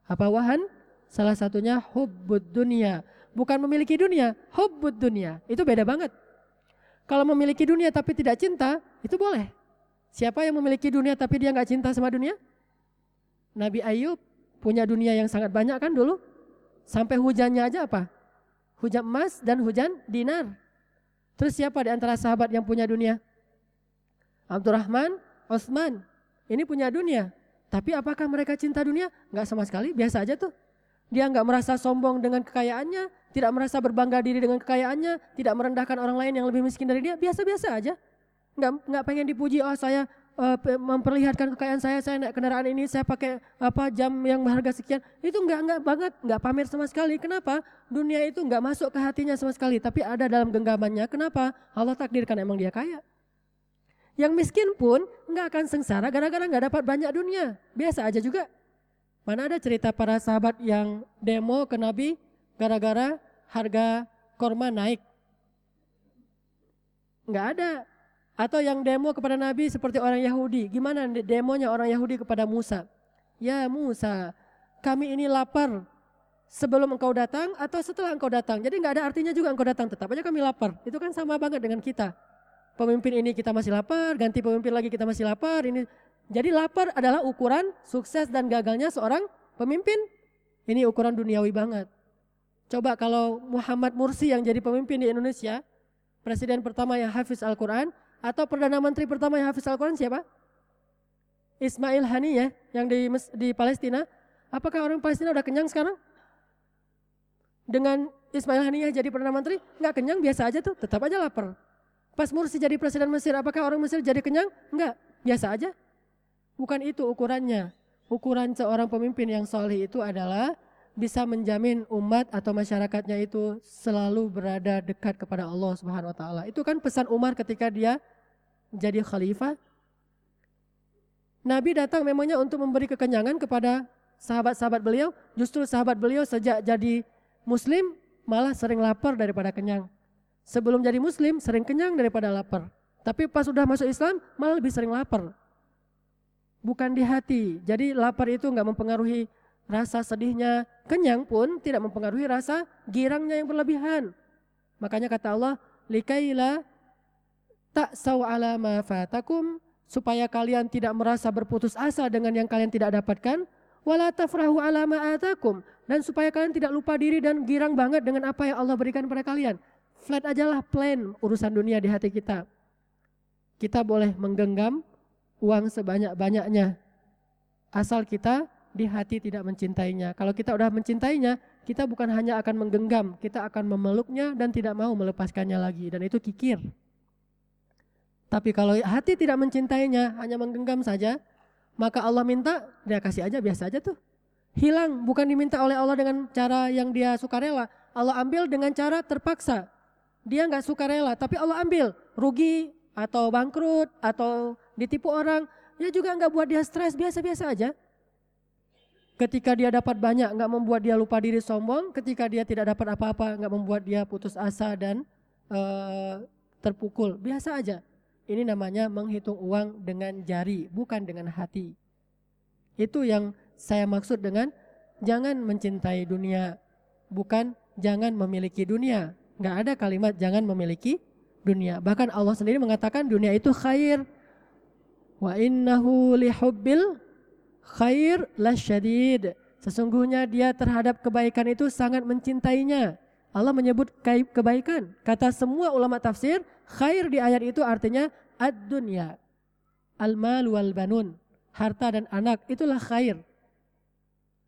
Apa wahan? Salah satunya hubbud dunia. Bukan memiliki dunia, hubbud dunia. Itu beda banget. Kalau memiliki dunia tapi tidak cinta, itu boleh. Siapa yang memiliki dunia tapi dia nggak cinta sama dunia? Nabi Ayub punya dunia yang sangat banyak kan dulu. Sampai hujannya aja apa? Hujan emas dan hujan dinar. Terus siapa di antara sahabat yang punya dunia? Abdurrahman, Osman, ini punya dunia. Tapi apakah mereka cinta dunia? Enggak sama sekali, biasa aja tuh. Dia enggak merasa sombong dengan kekayaannya, tidak merasa berbangga diri dengan kekayaannya, tidak merendahkan orang lain yang lebih miskin dari dia, biasa-biasa aja. Enggak enggak pengen dipuji, oh saya uh, memperlihatkan kekayaan saya, saya naik kendaraan ini, saya pakai apa jam yang berharga sekian. Itu enggak enggak banget, enggak pamer sama sekali. Kenapa? Dunia itu enggak masuk ke hatinya sama sekali, tapi ada dalam genggamannya. Kenapa? Allah takdirkan emang dia kaya. Yang miskin pun nggak akan sengsara gara-gara nggak dapat banyak dunia. Biasa aja juga. Mana ada cerita para sahabat yang demo ke Nabi gara-gara harga korma naik? Nggak ada. Atau yang demo kepada Nabi seperti orang Yahudi. Gimana demonya orang Yahudi kepada Musa? Ya Musa, kami ini lapar sebelum engkau datang atau setelah engkau datang. Jadi nggak ada artinya juga engkau datang, tetap aja kami lapar. Itu kan sama banget dengan kita pemimpin ini kita masih lapar, ganti pemimpin lagi kita masih lapar. Ini jadi lapar adalah ukuran sukses dan gagalnya seorang pemimpin. Ini ukuran duniawi banget. Coba kalau Muhammad Mursi yang jadi pemimpin di Indonesia, presiden pertama yang hafiz Al-Quran, atau perdana menteri pertama yang hafiz Al-Quran siapa? Ismail Haniyah yang di, di Palestina. Apakah orang Palestina udah kenyang sekarang? Dengan Ismail Haniyah jadi perdana menteri, nggak kenyang biasa aja tuh, tetap aja lapar. Pas Mursi jadi presiden Mesir, apakah orang Mesir jadi kenyang? Enggak, biasa aja. Bukan itu ukurannya. Ukuran seorang pemimpin yang soleh itu adalah bisa menjamin umat atau masyarakatnya itu selalu berada dekat kepada Allah Subhanahu wa taala. Itu kan pesan Umar ketika dia jadi khalifah. Nabi datang memangnya untuk memberi kekenyangan kepada sahabat-sahabat beliau, justru sahabat beliau sejak jadi muslim malah sering lapar daripada kenyang. Sebelum jadi muslim sering kenyang daripada lapar. Tapi pas sudah masuk Islam malah lebih sering lapar. Bukan di hati. Jadi lapar itu nggak mempengaruhi rasa sedihnya. Kenyang pun tidak mempengaruhi rasa girangnya yang berlebihan. Makanya kata Allah, likaila tak ala ma fatakum supaya kalian tidak merasa berputus asa dengan yang kalian tidak dapatkan wala tafrahu ala ma atakum dan supaya kalian tidak lupa diri dan girang banget dengan apa yang Allah berikan kepada kalian. Flat aja lah plan urusan dunia di hati kita. Kita boleh menggenggam uang sebanyak-banyaknya. Asal kita di hati tidak mencintainya. Kalau kita udah mencintainya, kita bukan hanya akan menggenggam, kita akan memeluknya dan tidak mau melepaskannya lagi. Dan itu kikir. Tapi kalau hati tidak mencintainya, hanya menggenggam saja, maka Allah minta, dia kasih aja biasa aja tuh. Hilang, bukan diminta oleh Allah dengan cara yang dia sukarela. Allah ambil dengan cara terpaksa. Dia nggak suka rela, tapi Allah ambil rugi atau bangkrut atau ditipu orang, dia juga nggak buat dia stres biasa-biasa aja. Ketika dia dapat banyak, nggak membuat dia lupa diri sombong. Ketika dia tidak dapat apa-apa, nggak membuat dia putus asa dan uh, terpukul. Biasa aja. Ini namanya menghitung uang dengan jari, bukan dengan hati. Itu yang saya maksud dengan jangan mencintai dunia, bukan jangan memiliki dunia. Nggak ada kalimat jangan memiliki dunia. Bahkan Allah sendiri mengatakan dunia itu khair. Wa innahu lihubbil khair lasyadid. Sesungguhnya dia terhadap kebaikan itu sangat mencintainya. Allah menyebut kebaikan. Kata semua ulama tafsir, khair di ayat itu artinya ad-dunya. Al-mal wal banun. Harta dan anak, itulah khair.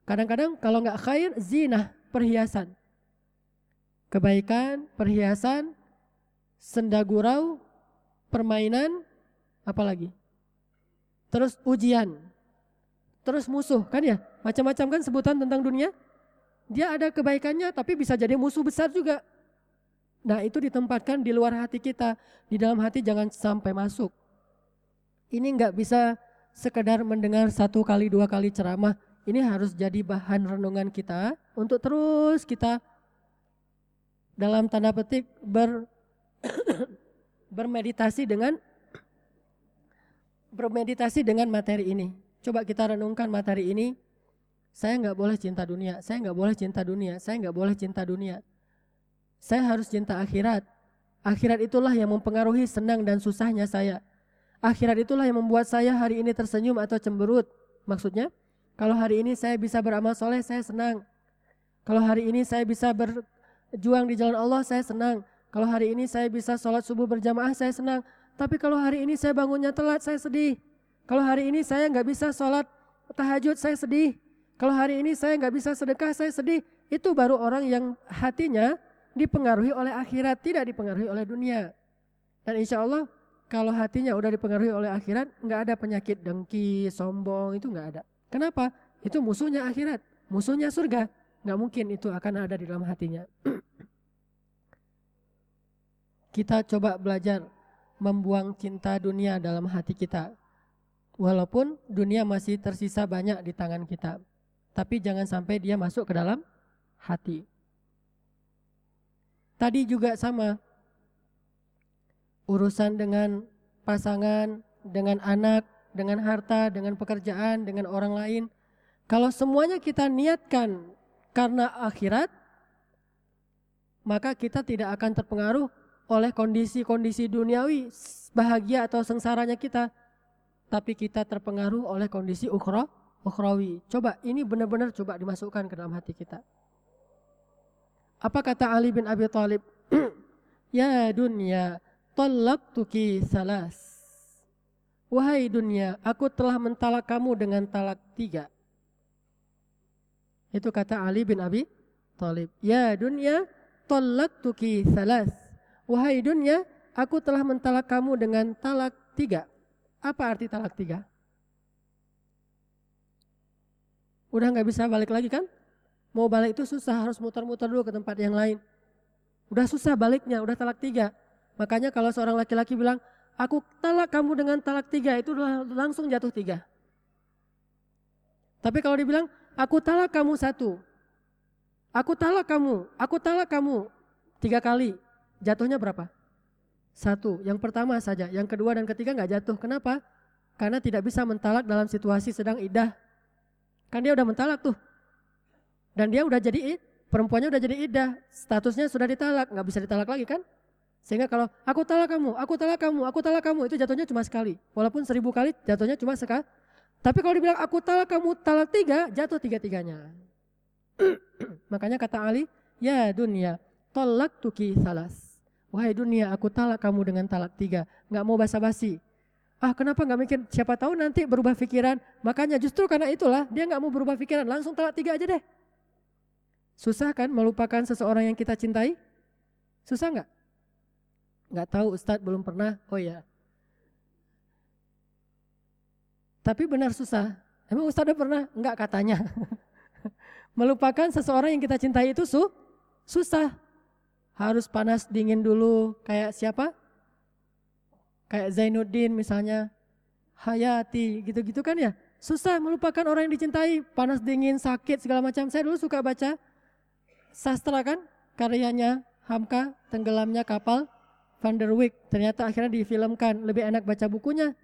Kadang-kadang kalau nggak khair, zina, perhiasan. Kebaikan, perhiasan, senda gurau, permainan, apalagi? Terus ujian, terus musuh kan ya? Macam-macam kan sebutan tentang dunia. Dia ada kebaikannya tapi bisa jadi musuh besar juga. Nah itu ditempatkan di luar hati kita. Di dalam hati jangan sampai masuk. Ini nggak bisa sekedar mendengar satu kali dua kali ceramah. Ini harus jadi bahan renungan kita untuk terus kita dalam tanda petik ber bermeditasi dengan bermeditasi dengan materi ini. Coba kita renungkan materi ini. Saya nggak boleh cinta dunia, saya nggak boleh cinta dunia, saya nggak boleh cinta dunia. Saya harus cinta akhirat. Akhirat itulah yang mempengaruhi senang dan susahnya saya. Akhirat itulah yang membuat saya hari ini tersenyum atau cemberut. Maksudnya, kalau hari ini saya bisa beramal soleh, saya senang. Kalau hari ini saya bisa berjuang di jalan Allah, saya senang. Kalau hari ini saya bisa sholat subuh berjamaah, saya senang. Tapi kalau hari ini saya bangunnya telat, saya sedih. Kalau hari ini saya nggak bisa sholat tahajud, saya sedih. Kalau hari ini saya nggak bisa sedekah, saya sedih. Itu baru orang yang hatinya dipengaruhi oleh akhirat, tidak dipengaruhi oleh dunia. Dan insya Allah kalau hatinya udah dipengaruhi oleh akhirat, nggak ada penyakit dengki, sombong, itu nggak ada. Kenapa? Itu musuhnya akhirat, musuhnya surga. Nggak mungkin itu akan ada di dalam hatinya. kita coba belajar membuang cinta dunia dalam hati kita. Walaupun dunia masih tersisa banyak di tangan kita. Tapi jangan sampai dia masuk ke dalam hati. Tadi juga sama. Urusan dengan pasangan, dengan anak, dengan harta, dengan pekerjaan, dengan orang lain. Kalau semuanya kita niatkan karena akhirat, maka kita tidak akan terpengaruh oleh kondisi-kondisi duniawi bahagia atau sengsaranya kita. Tapi kita terpengaruh oleh kondisi ukhra ukhrawi. Coba ini benar-benar coba dimasukkan ke dalam hati kita. Apa kata Ali bin Abi Thalib? Ya dunia tuki salas. Wahai dunia aku telah mentalak kamu dengan talak tiga. Itu kata Ali bin Abi Thalib. Ya dunia tuki salas Wahai dunia, aku telah mentalak kamu dengan talak tiga. Apa arti talak tiga? Udah nggak bisa balik lagi kan? Mau balik itu susah, harus muter-muter dulu ke tempat yang lain. Udah susah baliknya, udah talak tiga. Makanya kalau seorang laki-laki bilang, aku talak kamu dengan talak tiga, itu langsung jatuh tiga. Tapi kalau dibilang, aku talak kamu satu. Aku talak kamu, aku talak kamu. Tiga kali, Jatuhnya berapa? Satu. Yang pertama saja. Yang kedua dan ketiga nggak jatuh. Kenapa? Karena tidak bisa mentalak dalam situasi sedang idah. Kan dia udah mentalak tuh. Dan dia udah jadi perempuannya udah jadi idah. Statusnya sudah ditalak. nggak bisa ditalak lagi kan? Sehingga kalau aku talak kamu, aku talak kamu, aku talak kamu. Itu jatuhnya cuma sekali. Walaupun seribu kali jatuhnya cuma sekali. Tapi kalau dibilang aku talak kamu, talak tiga, jatuh tiga-tiganya. Makanya kata Ali, ya dunia, tolak tuki salas. Wahai dunia, aku talak kamu dengan talak tiga. Nggak mau basa-basi. Ah kenapa nggak mikir, siapa tahu nanti berubah pikiran. Makanya justru karena itulah dia nggak mau berubah pikiran, langsung talak tiga aja deh. Susah kan melupakan seseorang yang kita cintai? Susah nggak? Nggak tahu Ustadz belum pernah, oh ya. Tapi benar susah. Emang Ustadz pernah? Enggak katanya. melupakan seseorang yang kita cintai itu su susah harus panas dingin dulu kayak siapa? Kayak Zainuddin misalnya, Hayati gitu-gitu kan ya. Susah melupakan orang yang dicintai, panas dingin, sakit segala macam. Saya dulu suka baca sastra kan, karyanya Hamka, tenggelamnya kapal Van der Wijk. Ternyata akhirnya difilmkan, lebih enak baca bukunya.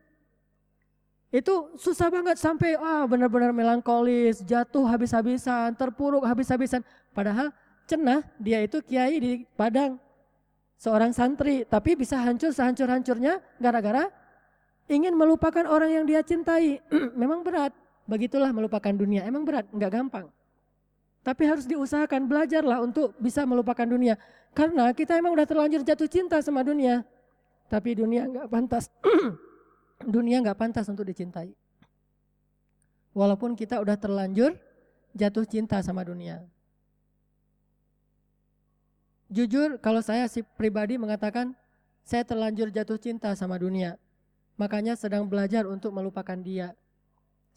Itu susah banget sampai ah benar-benar melankolis, jatuh habis-habisan, terpuruk habis-habisan. Padahal cenah dia itu kiai di Padang seorang santri, tapi bisa hancur sehancur-hancurnya gara-gara ingin melupakan orang yang dia cintai. Memang berat, begitulah melupakan dunia. Emang berat, nggak gampang. Tapi harus diusahakan, belajarlah untuk bisa melupakan dunia. Karena kita emang udah terlanjur jatuh cinta sama dunia. Tapi dunia nggak pantas. dunia nggak pantas untuk dicintai. Walaupun kita udah terlanjur jatuh cinta sama dunia. Jujur kalau saya si pribadi mengatakan saya terlanjur jatuh cinta sama dunia. Makanya sedang belajar untuk melupakan dia.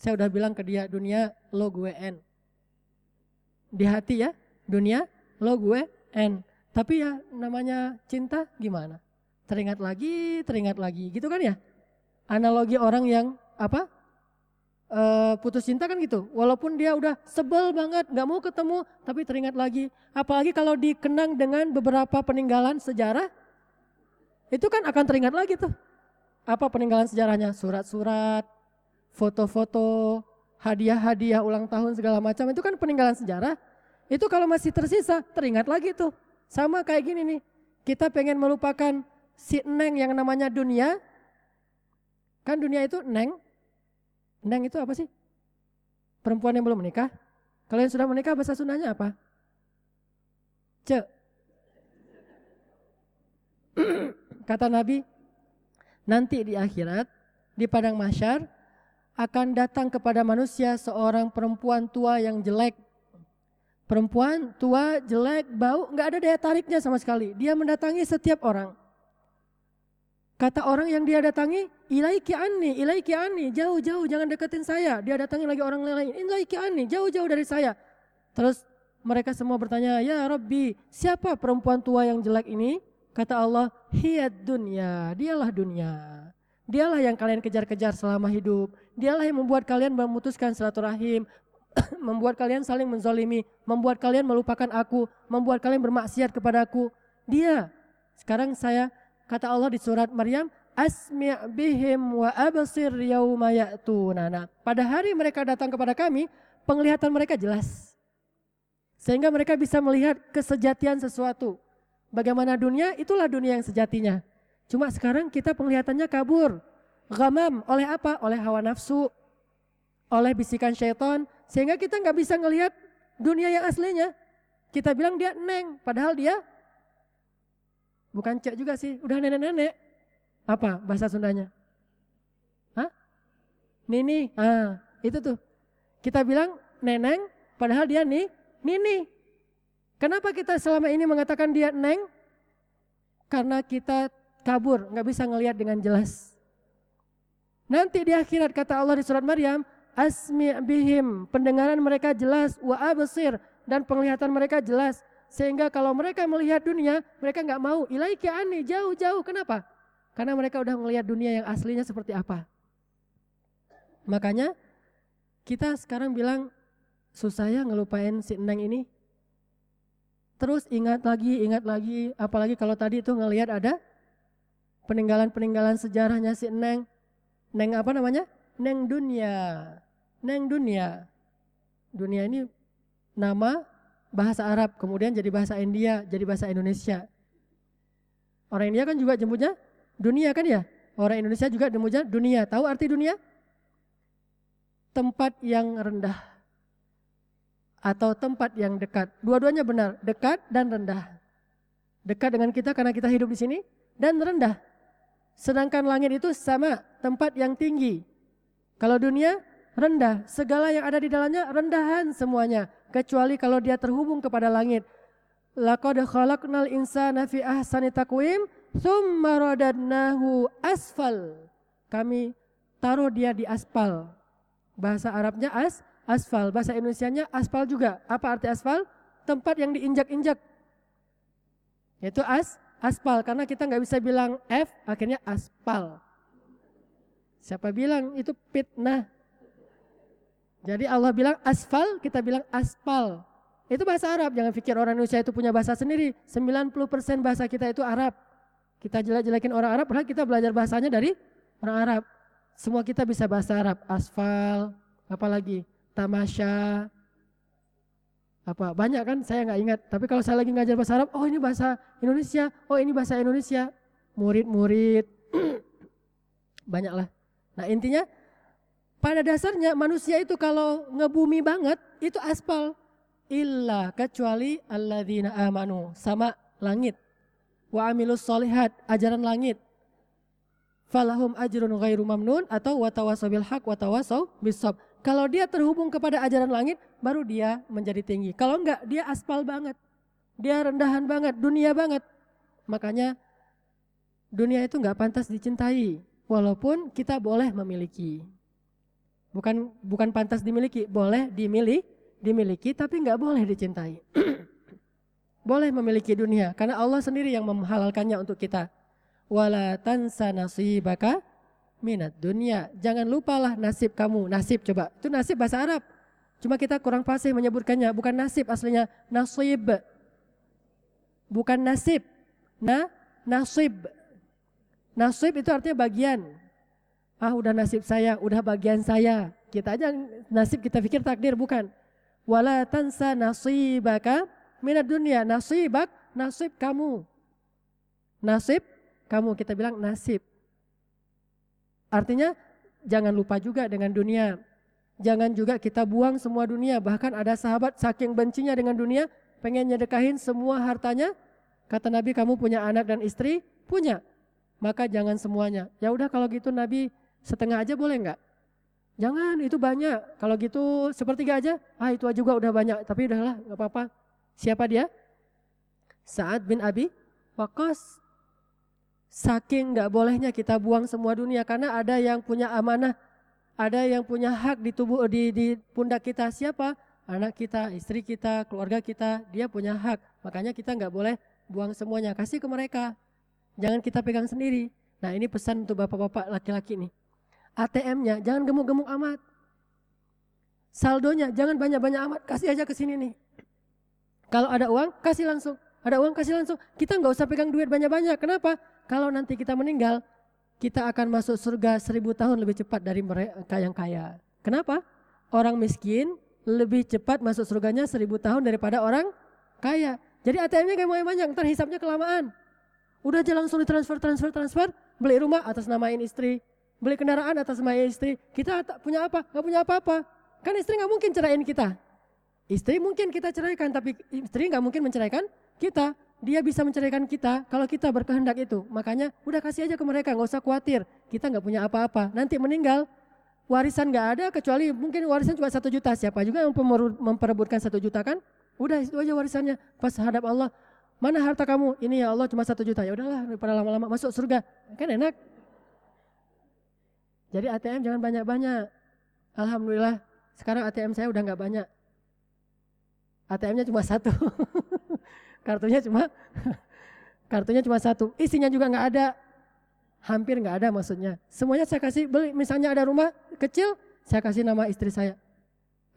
Saya udah bilang ke dia, dunia lo gue N. Di hati ya, dunia lo gue N. Tapi ya namanya cinta gimana? Teringat lagi, teringat lagi, gitu kan ya? Analogi orang yang apa? Uh, putus cinta kan gitu. Walaupun dia udah sebel banget, nggak mau ketemu, tapi teringat lagi. Apalagi kalau dikenang dengan beberapa peninggalan sejarah, itu kan akan teringat lagi tuh. Apa peninggalan sejarahnya? Surat-surat, foto-foto, hadiah-hadiah ulang tahun segala macam itu kan peninggalan sejarah. Itu kalau masih tersisa, teringat lagi tuh. Sama kayak gini nih. Kita pengen melupakan si Neng yang namanya dunia. Kan dunia itu Neng, Neng itu apa sih? Perempuan yang belum menikah? Kalau yang sudah menikah bahasa Sundanya apa? Ce. Kata Nabi, nanti di akhirat, di padang masyar, akan datang kepada manusia seorang perempuan tua yang jelek. Perempuan tua, jelek, bau, nggak ada daya tariknya sama sekali. Dia mendatangi setiap orang. Kata orang yang dia datangi, ilaiki anni, ilaiki anni, jauh-jauh jangan deketin saya. Dia datangi lagi orang lain, ilaiki anni, jauh-jauh dari saya. Terus mereka semua bertanya, ya Rabbi, siapa perempuan tua yang jelek ini? Kata Allah, hiyad dunia, dialah dunia. Dialah yang kalian kejar-kejar selama hidup. Dialah yang membuat kalian memutuskan silaturahim, membuat kalian saling menzolimi, membuat kalian melupakan aku, membuat kalian bermaksiat kepada aku. Dia. Sekarang saya Kata Allah di surat Maryam, asmi' bihim wa absir yauma ya'tunana. Pada hari mereka datang kepada kami, penglihatan mereka jelas. Sehingga mereka bisa melihat kesejatian sesuatu. Bagaimana dunia, itulah dunia yang sejatinya. Cuma sekarang kita penglihatannya kabur. Ghamam, oleh apa? Oleh hawa nafsu, oleh bisikan syaitan. Sehingga kita nggak bisa ngelihat dunia yang aslinya. Kita bilang dia neng, padahal dia Bukan cek juga sih, udah nenek-nenek. Apa bahasa Sundanya? Hah? Nini. Ah, itu tuh. Kita bilang neneng, padahal dia nih, nini. Kenapa kita selama ini mengatakan dia neng? Karena kita kabur, nggak bisa ngelihat dengan jelas. Nanti di akhirat kata Allah di surat Maryam, asmi bihim, pendengaran mereka jelas, wa absir dan penglihatan mereka jelas. Sehingga kalau mereka melihat dunia, mereka nggak mau. Ilaiki ani, jauh-jauh. Kenapa? Karena mereka udah melihat dunia yang aslinya seperti apa. Makanya kita sekarang bilang susah ya ngelupain si Neng ini. Terus ingat lagi, ingat lagi. Apalagi kalau tadi itu ngelihat ada peninggalan-peninggalan sejarahnya si Neng. Neng apa namanya? Neng dunia. Neng dunia. Dunia ini nama bahasa Arab, kemudian jadi bahasa India, jadi bahasa Indonesia. Orang India kan juga jemputnya dunia kan ya? Orang Indonesia juga jemputnya dunia. Tahu arti dunia? Tempat yang rendah. Atau tempat yang dekat. Dua-duanya benar, dekat dan rendah. Dekat dengan kita karena kita hidup di sini dan rendah. Sedangkan langit itu sama, tempat yang tinggi. Kalau dunia rendah, segala yang ada di dalamnya rendahan semuanya kecuali kalau dia terhubung kepada langit. Laqad khalaqnal insana fi ahsani taqwim tsumma radadnahu asfal. Kami taruh dia di aspal. Bahasa Arabnya as, asfal. Bahasa Indonesianya aspal juga. Apa arti aspal? Tempat yang diinjak-injak. Itu as, aspal. Karena kita nggak bisa bilang F, akhirnya aspal. Siapa bilang itu fitnah? Jadi Allah bilang asfal, kita bilang aspal. Itu bahasa Arab, jangan pikir orang Indonesia itu punya bahasa sendiri. 90% bahasa kita itu Arab. Kita jelek-jelekin orang Arab, padahal kita belajar bahasanya dari orang Arab. Semua kita bisa bahasa Arab, asfal, apalagi? Tamasya, apa? Banyak kan? Saya nggak ingat. Tapi kalau saya lagi ngajar bahasa Arab oh ini bahasa Indonesia. Oh ini bahasa Indonesia. Murid-murid. Banyak lah nah intinya pada dasarnya manusia itu kalau ngebumi banget itu aspal illa kecuali alladzina amanu sama langit wa amilus solihat ajaran langit falahum ajrun ghairu mamnun atau watawasau bil haq watawasau bisab kalau dia terhubung kepada ajaran langit, baru dia menjadi tinggi. Kalau enggak, dia aspal banget. Dia rendahan banget, dunia banget. Makanya dunia itu enggak pantas dicintai. Walaupun kita boleh memiliki. Bukan bukan pantas dimiliki, boleh dimiliki, dimiliki tapi enggak boleh dicintai. boleh memiliki dunia karena Allah sendiri yang menghalalkannya untuk kita. Wala tansa nasibaka minat dunia. Jangan lupalah nasib kamu. Nasib coba. Itu nasib bahasa Arab. Cuma kita kurang fasih menyebutkannya. Bukan nasib aslinya. Nasib. Bukan nasib. Nah, nasib. Nasib itu artinya bagian. Ah udah nasib saya, udah bagian saya. Kita aja nasib kita pikir takdir bukan. Wala tansa nasibaka minat dunia. Nasibak, nasib kamu. Nasib kamu kita bilang nasib. Artinya jangan lupa juga dengan dunia. Jangan juga kita buang semua dunia. Bahkan ada sahabat saking bencinya dengan dunia, pengen nyedekahin semua hartanya. Kata Nabi kamu punya anak dan istri? Punya. Maka jangan semuanya. Ya udah kalau gitu Nabi setengah aja boleh nggak? Jangan, itu banyak. Kalau gitu sepertiga aja, ah itu juga udah banyak. Tapi udahlah, nggak apa-apa. Siapa dia? Saad bin Abi Waqqas Saking nggak bolehnya kita buang semua dunia karena ada yang punya amanah, ada yang punya hak di tubuh di, di pundak kita siapa? Anak kita, istri kita, keluarga kita, dia punya hak. Makanya kita nggak boleh buang semuanya, kasih ke mereka. Jangan kita pegang sendiri. Nah ini pesan untuk bapak-bapak laki-laki nih. ATM-nya jangan gemuk-gemuk amat. Saldonya jangan banyak-banyak amat, kasih aja ke sini nih. Kalau ada uang, kasih langsung. Ada uang, kasih langsung. Kita nggak usah pegang duit banyak-banyak. Kenapa? Kalau nanti kita meninggal, kita akan masuk surga seribu tahun lebih cepat dari mereka yang kaya. Kenapa? Orang miskin lebih cepat masuk surganya seribu tahun daripada orang kaya. Jadi ATM-nya kayak banyak, ntar hisapnya kelamaan. Udah aja langsung ditransfer, transfer, transfer, beli rumah atas namain istri, beli kendaraan atas nama istri. Kita tak punya apa? Gak punya apa-apa. Kan istri nggak mungkin ceraiin kita. Istri mungkin kita ceraikan, tapi istri nggak mungkin menceraikan kita dia bisa menceraikan kita kalau kita berkehendak itu. Makanya udah kasih aja ke mereka, nggak usah khawatir. Kita nggak punya apa-apa. Nanti meninggal, warisan nggak ada kecuali mungkin warisan cuma satu juta. Siapa juga yang memperebutkan satu juta kan? Udah itu aja warisannya. Pas hadap Allah, mana harta kamu? Ini ya Allah cuma satu juta. Ya udahlah, pada lama-lama masuk surga. Kan enak. Jadi ATM jangan banyak-banyak. Alhamdulillah, sekarang ATM saya udah nggak banyak. ATM-nya cuma satu. kartunya cuma kartunya cuma satu, isinya juga nggak ada, hampir nggak ada maksudnya. Semuanya saya kasih beli, misalnya ada rumah kecil, saya kasih nama istri saya.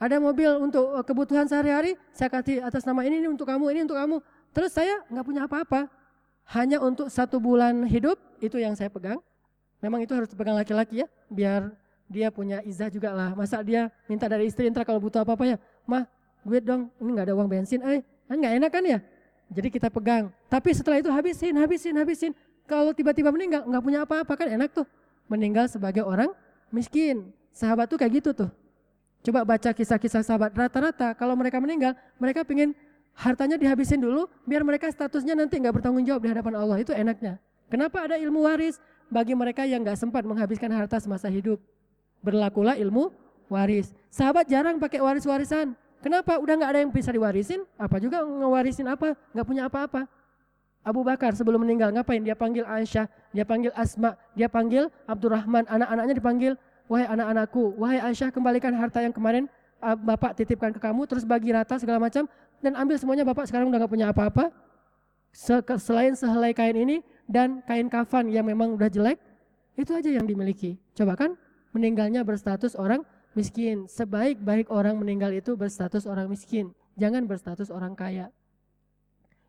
Ada mobil untuk eh, kebutuhan sehari-hari, saya kasih atas nama ini, ini untuk kamu, ini untuk kamu. Terus saya nggak punya apa-apa, hanya untuk satu bulan hidup itu yang saya pegang. Memang itu harus dipegang laki-laki ya, biar dia punya izah juga lah. Masa dia minta dari istri, ntar kalau butuh apa-apa ya, mah duit dong, ini nggak ada uang bensin, eh kan nggak enak kan ya? Jadi kita pegang. Tapi setelah itu habisin, habisin, habisin. Kalau tiba-tiba meninggal, nggak punya apa-apa kan enak tuh. Meninggal sebagai orang miskin. Sahabat tuh kayak gitu tuh. Coba baca kisah-kisah sahabat. Rata-rata kalau mereka meninggal, mereka pengen hartanya dihabisin dulu, biar mereka statusnya nanti nggak bertanggung jawab di hadapan Allah. Itu enaknya. Kenapa ada ilmu waris? Bagi mereka yang nggak sempat menghabiskan harta semasa hidup. Berlakulah ilmu waris. Sahabat jarang pakai waris-warisan. Kenapa? Udah nggak ada yang bisa diwarisin? Apa juga ngewarisin apa? Nggak punya apa-apa. Abu Bakar sebelum meninggal ngapain? Dia panggil Aisyah, dia panggil Asma, dia panggil Abdurrahman, anak-anaknya dipanggil, wahai anak-anakku, wahai Aisyah kembalikan harta yang kemarin ah, Bapak titipkan ke kamu, terus bagi rata segala macam, dan ambil semuanya Bapak sekarang udah nggak punya apa-apa. Selain sehelai kain ini dan kain kafan yang memang udah jelek, itu aja yang dimiliki. Coba kan meninggalnya berstatus orang miskin. Sebaik-baik orang meninggal itu berstatus orang miskin. Jangan berstatus orang kaya.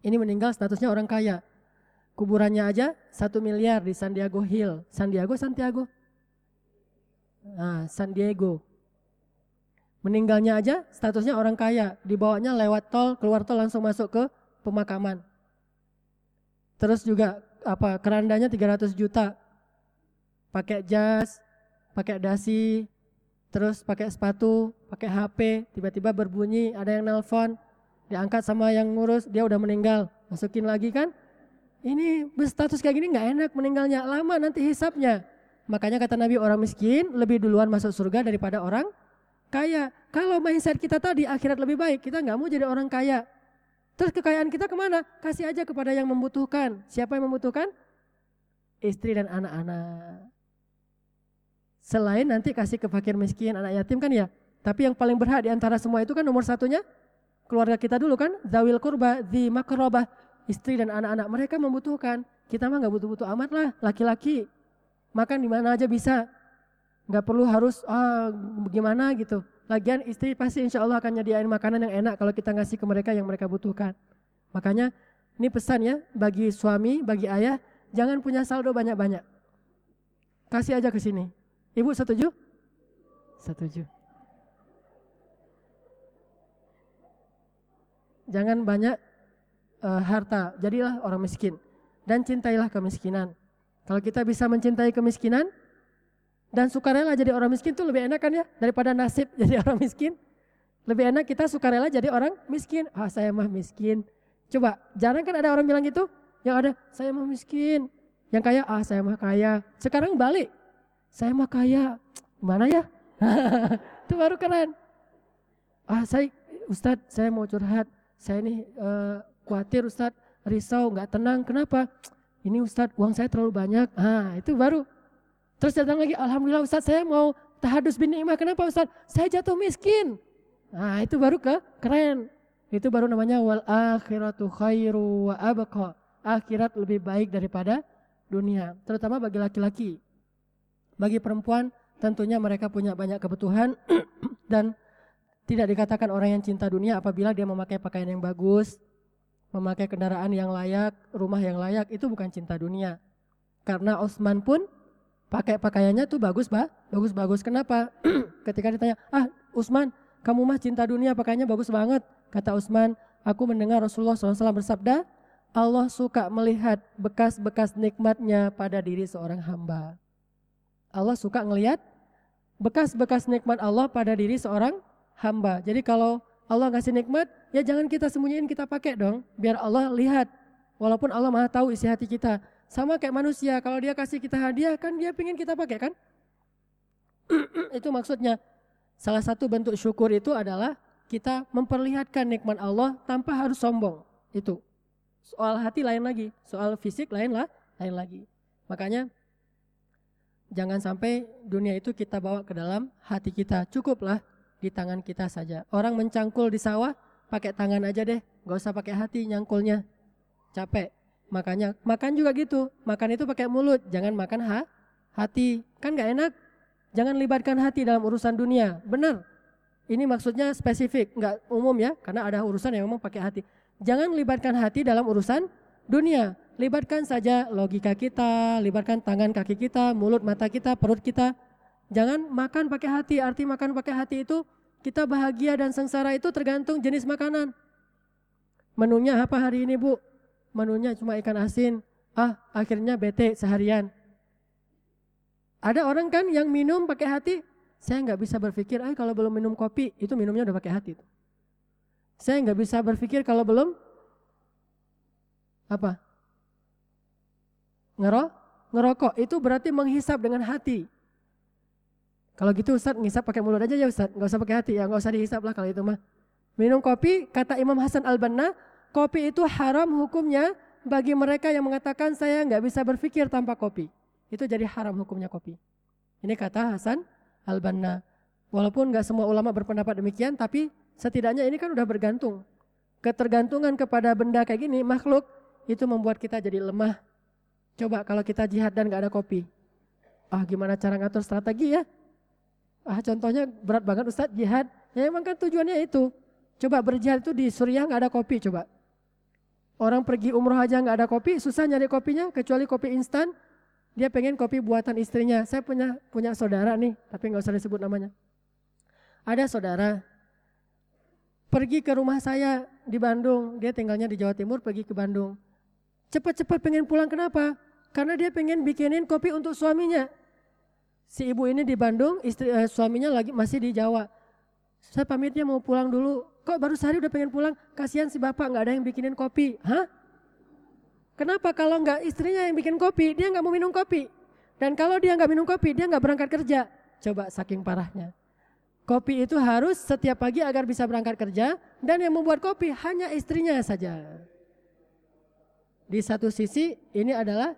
Ini meninggal statusnya orang kaya. Kuburannya aja satu miliar di San Diego Hill. San Diego, Santiago? Nah, San Diego. Meninggalnya aja statusnya orang kaya, dibawanya lewat tol, keluar tol langsung masuk ke pemakaman. Terus juga apa kerandanya 300 juta. Pakai jas, pakai dasi, terus pakai sepatu, pakai HP, tiba-tiba berbunyi, ada yang nelpon, diangkat sama yang ngurus, dia udah meninggal, masukin lagi kan? Ini berstatus kayak gini nggak enak meninggalnya, lama nanti hisapnya. Makanya kata Nabi orang miskin lebih duluan masuk surga daripada orang kaya. Kalau mindset kita tadi akhirat lebih baik, kita nggak mau jadi orang kaya. Terus kekayaan kita ke mana? Kasih aja kepada yang membutuhkan. Siapa yang membutuhkan? Istri dan anak-anak. Selain nanti kasih ke fakir miskin, anak yatim kan ya. Tapi yang paling berhak di antara semua itu kan nomor satunya keluarga kita dulu kan. Zawil kurba, di makrobah, istri dan anak-anak. Mereka membutuhkan. Kita mah nggak butuh-butuh amat lah, laki-laki. Makan di mana aja bisa nggak perlu harus ah gimana gitu. Lagian istri pasti insya Allah akan nyediain makanan yang enak kalau kita ngasih ke mereka yang mereka butuhkan. Makanya ini pesan ya bagi suami, bagi ayah, jangan punya saldo banyak-banyak. Kasih aja ke sini. Ibu setuju? Setuju. Jangan banyak uh, harta, jadilah orang miskin dan cintailah kemiskinan. Kalau kita bisa mencintai kemiskinan, dan sukarela jadi orang miskin itu lebih enak kan ya daripada nasib jadi orang miskin. Lebih enak kita sukarela jadi orang miskin. Ah saya mah miskin. Coba jarang kan ada orang bilang gitu. Yang ada saya mah miskin. Yang kaya ah saya mah kaya. Sekarang balik. Saya mah kaya. Mana ya? itu baru keren. Ah saya Ustadz saya mau curhat. Saya ini uh, khawatir Ustadz risau nggak tenang. Kenapa? Ini Ustadz uang saya terlalu banyak. Ah itu baru Terus datang lagi, Alhamdulillah Ustaz saya mau tahadus bin ni'mah. Kenapa Ustaz? Saya jatuh miskin. Nah itu baru ke keren. Itu baru namanya wal akhiratu khairu wa abqa. Akhirat lebih baik daripada dunia. Terutama bagi laki-laki. Bagi perempuan tentunya mereka punya banyak kebutuhan dan tidak dikatakan orang yang cinta dunia apabila dia memakai pakaian yang bagus, memakai kendaraan yang layak, rumah yang layak, itu bukan cinta dunia. Karena Osman pun pakai pakaiannya tuh bagus, bah, bagus bagus. Kenapa? Ketika ditanya, ah Usman, kamu mah cinta dunia pakaiannya bagus banget. Kata Usman, aku mendengar Rasulullah SAW bersabda, Allah suka melihat bekas-bekas nikmatnya pada diri seorang hamba. Allah suka ngelihat bekas-bekas nikmat Allah pada diri seorang hamba. Jadi kalau Allah ngasih nikmat, ya jangan kita sembunyiin, kita pakai dong. Biar Allah lihat. Walaupun Allah maha tahu isi hati kita. Sama kayak manusia, kalau dia kasih kita hadiah kan dia pengen kita pakai kan? itu maksudnya. Salah satu bentuk syukur itu adalah kita memperlihatkan nikmat Allah tanpa harus sombong. Itu. Soal hati lain lagi, soal fisik lain lah, lain lagi. Makanya jangan sampai dunia itu kita bawa ke dalam hati kita. Cukuplah di tangan kita saja. Orang mencangkul di sawah pakai tangan aja deh, nggak usah pakai hati nyangkulnya. Capek. Makanya makan juga gitu. Makan itu pakai mulut, jangan makan ha hati. Kan gak enak. Jangan libatkan hati dalam urusan dunia. Benar. Ini maksudnya spesifik, nggak umum ya, karena ada urusan yang memang pakai hati. Jangan libatkan hati dalam urusan dunia. Libatkan saja logika kita, libatkan tangan kaki kita, mulut mata kita, perut kita. Jangan makan pakai hati. Arti makan pakai hati itu kita bahagia dan sengsara itu tergantung jenis makanan. Menunya apa hari ini bu? Menunya cuma ikan asin, ah akhirnya bete seharian. Ada orang kan yang minum pakai hati, saya nggak bisa berpikir, ah kalau belum minum kopi itu minumnya udah pakai hati. Saya nggak bisa berpikir kalau belum apa? Ngero, ngerokok itu berarti menghisap dengan hati. Kalau gitu Ustaz ngisap pakai mulut aja ya Ustaz, nggak usah pakai hati ya, nggak usah dihisap lah kalau itu mah. Minum kopi, kata Imam Hasan Al-Banna, Kopi itu haram hukumnya bagi mereka yang mengatakan saya nggak bisa berpikir tanpa kopi. Itu jadi haram hukumnya kopi. Ini kata Hasan Al-Banna. Walaupun nggak semua ulama berpendapat demikian, tapi setidaknya ini kan udah bergantung. Ketergantungan kepada benda kayak gini, makhluk, itu membuat kita jadi lemah. Coba kalau kita jihad dan nggak ada kopi. Ah gimana cara ngatur strategi ya? Ah contohnya berat banget Ustadz jihad. Ya emang kan tujuannya itu. Coba berjihad itu di Suriah nggak ada kopi coba. Orang pergi umroh aja nggak ada kopi, susah nyari kopinya kecuali kopi instan. Dia pengen kopi buatan istrinya. Saya punya punya saudara nih, tapi nggak usah disebut namanya. Ada saudara pergi ke rumah saya di Bandung, dia tinggalnya di Jawa Timur, pergi ke Bandung. Cepat-cepat pengen pulang kenapa? Karena dia pengen bikinin kopi untuk suaminya. Si ibu ini di Bandung, istri eh, suaminya lagi masih di Jawa. Saya pamitnya mau pulang dulu. Kok baru sehari udah pengen pulang? Kasihan si bapak nggak ada yang bikinin kopi. Hah? Kenapa kalau nggak istrinya yang bikin kopi, dia nggak mau minum kopi. Dan kalau dia nggak minum kopi, dia nggak berangkat kerja. Coba saking parahnya. Kopi itu harus setiap pagi agar bisa berangkat kerja dan yang membuat kopi hanya istrinya saja. Di satu sisi ini adalah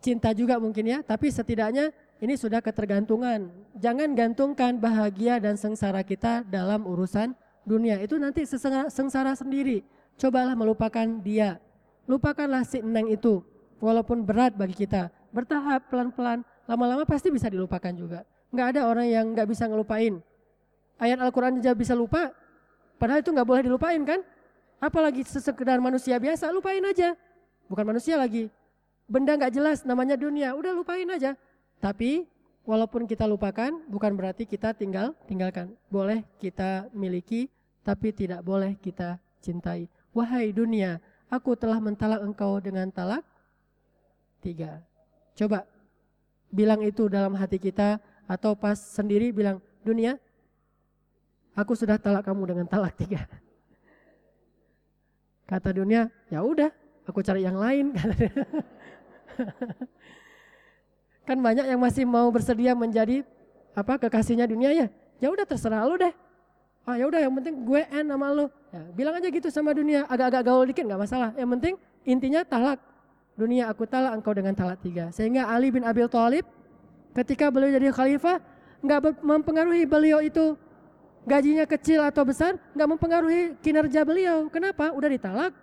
cinta juga mungkin ya, tapi setidaknya ini sudah ketergantungan. Jangan gantungkan bahagia dan sengsara kita dalam urusan dunia. Itu nanti sengsara sendiri. Cobalah melupakan dia. Lupakanlah si Neng itu. Walaupun berat bagi kita. Bertahap pelan-pelan. Lama-lama pasti bisa dilupakan juga. Nggak ada orang yang nggak bisa ngelupain. Ayat Al-Quran aja bisa lupa, padahal itu nggak boleh dilupain kan? Apalagi sekedar manusia biasa, lupain aja. Bukan manusia lagi. Benda nggak jelas namanya dunia, udah lupain aja. Tapi walaupun kita lupakan, bukan berarti kita tinggal tinggalkan. Boleh kita miliki, tapi tidak boleh kita cintai. Wahai dunia, aku telah mentalak engkau dengan talak tiga. Coba bilang itu dalam hati kita, atau pas sendiri bilang, dunia, aku sudah talak kamu dengan talak tiga. Kata dunia, ya udah, aku cari yang lain. kan banyak yang masih mau bersedia menjadi apa kekasihnya dunia ya. Ya udah terserah lu deh. Ah ya udah yang penting gue en sama lu. Ya, bilang aja gitu sama dunia, agak-agak gaul dikit nggak masalah. Yang penting intinya talak. Dunia aku talak engkau dengan talak tiga. Sehingga Ali bin Abi Thalib Ketika beliau jadi khalifah, nggak mempengaruhi beliau itu gajinya kecil atau besar, nggak mempengaruhi kinerja beliau. Kenapa? Udah ditalak.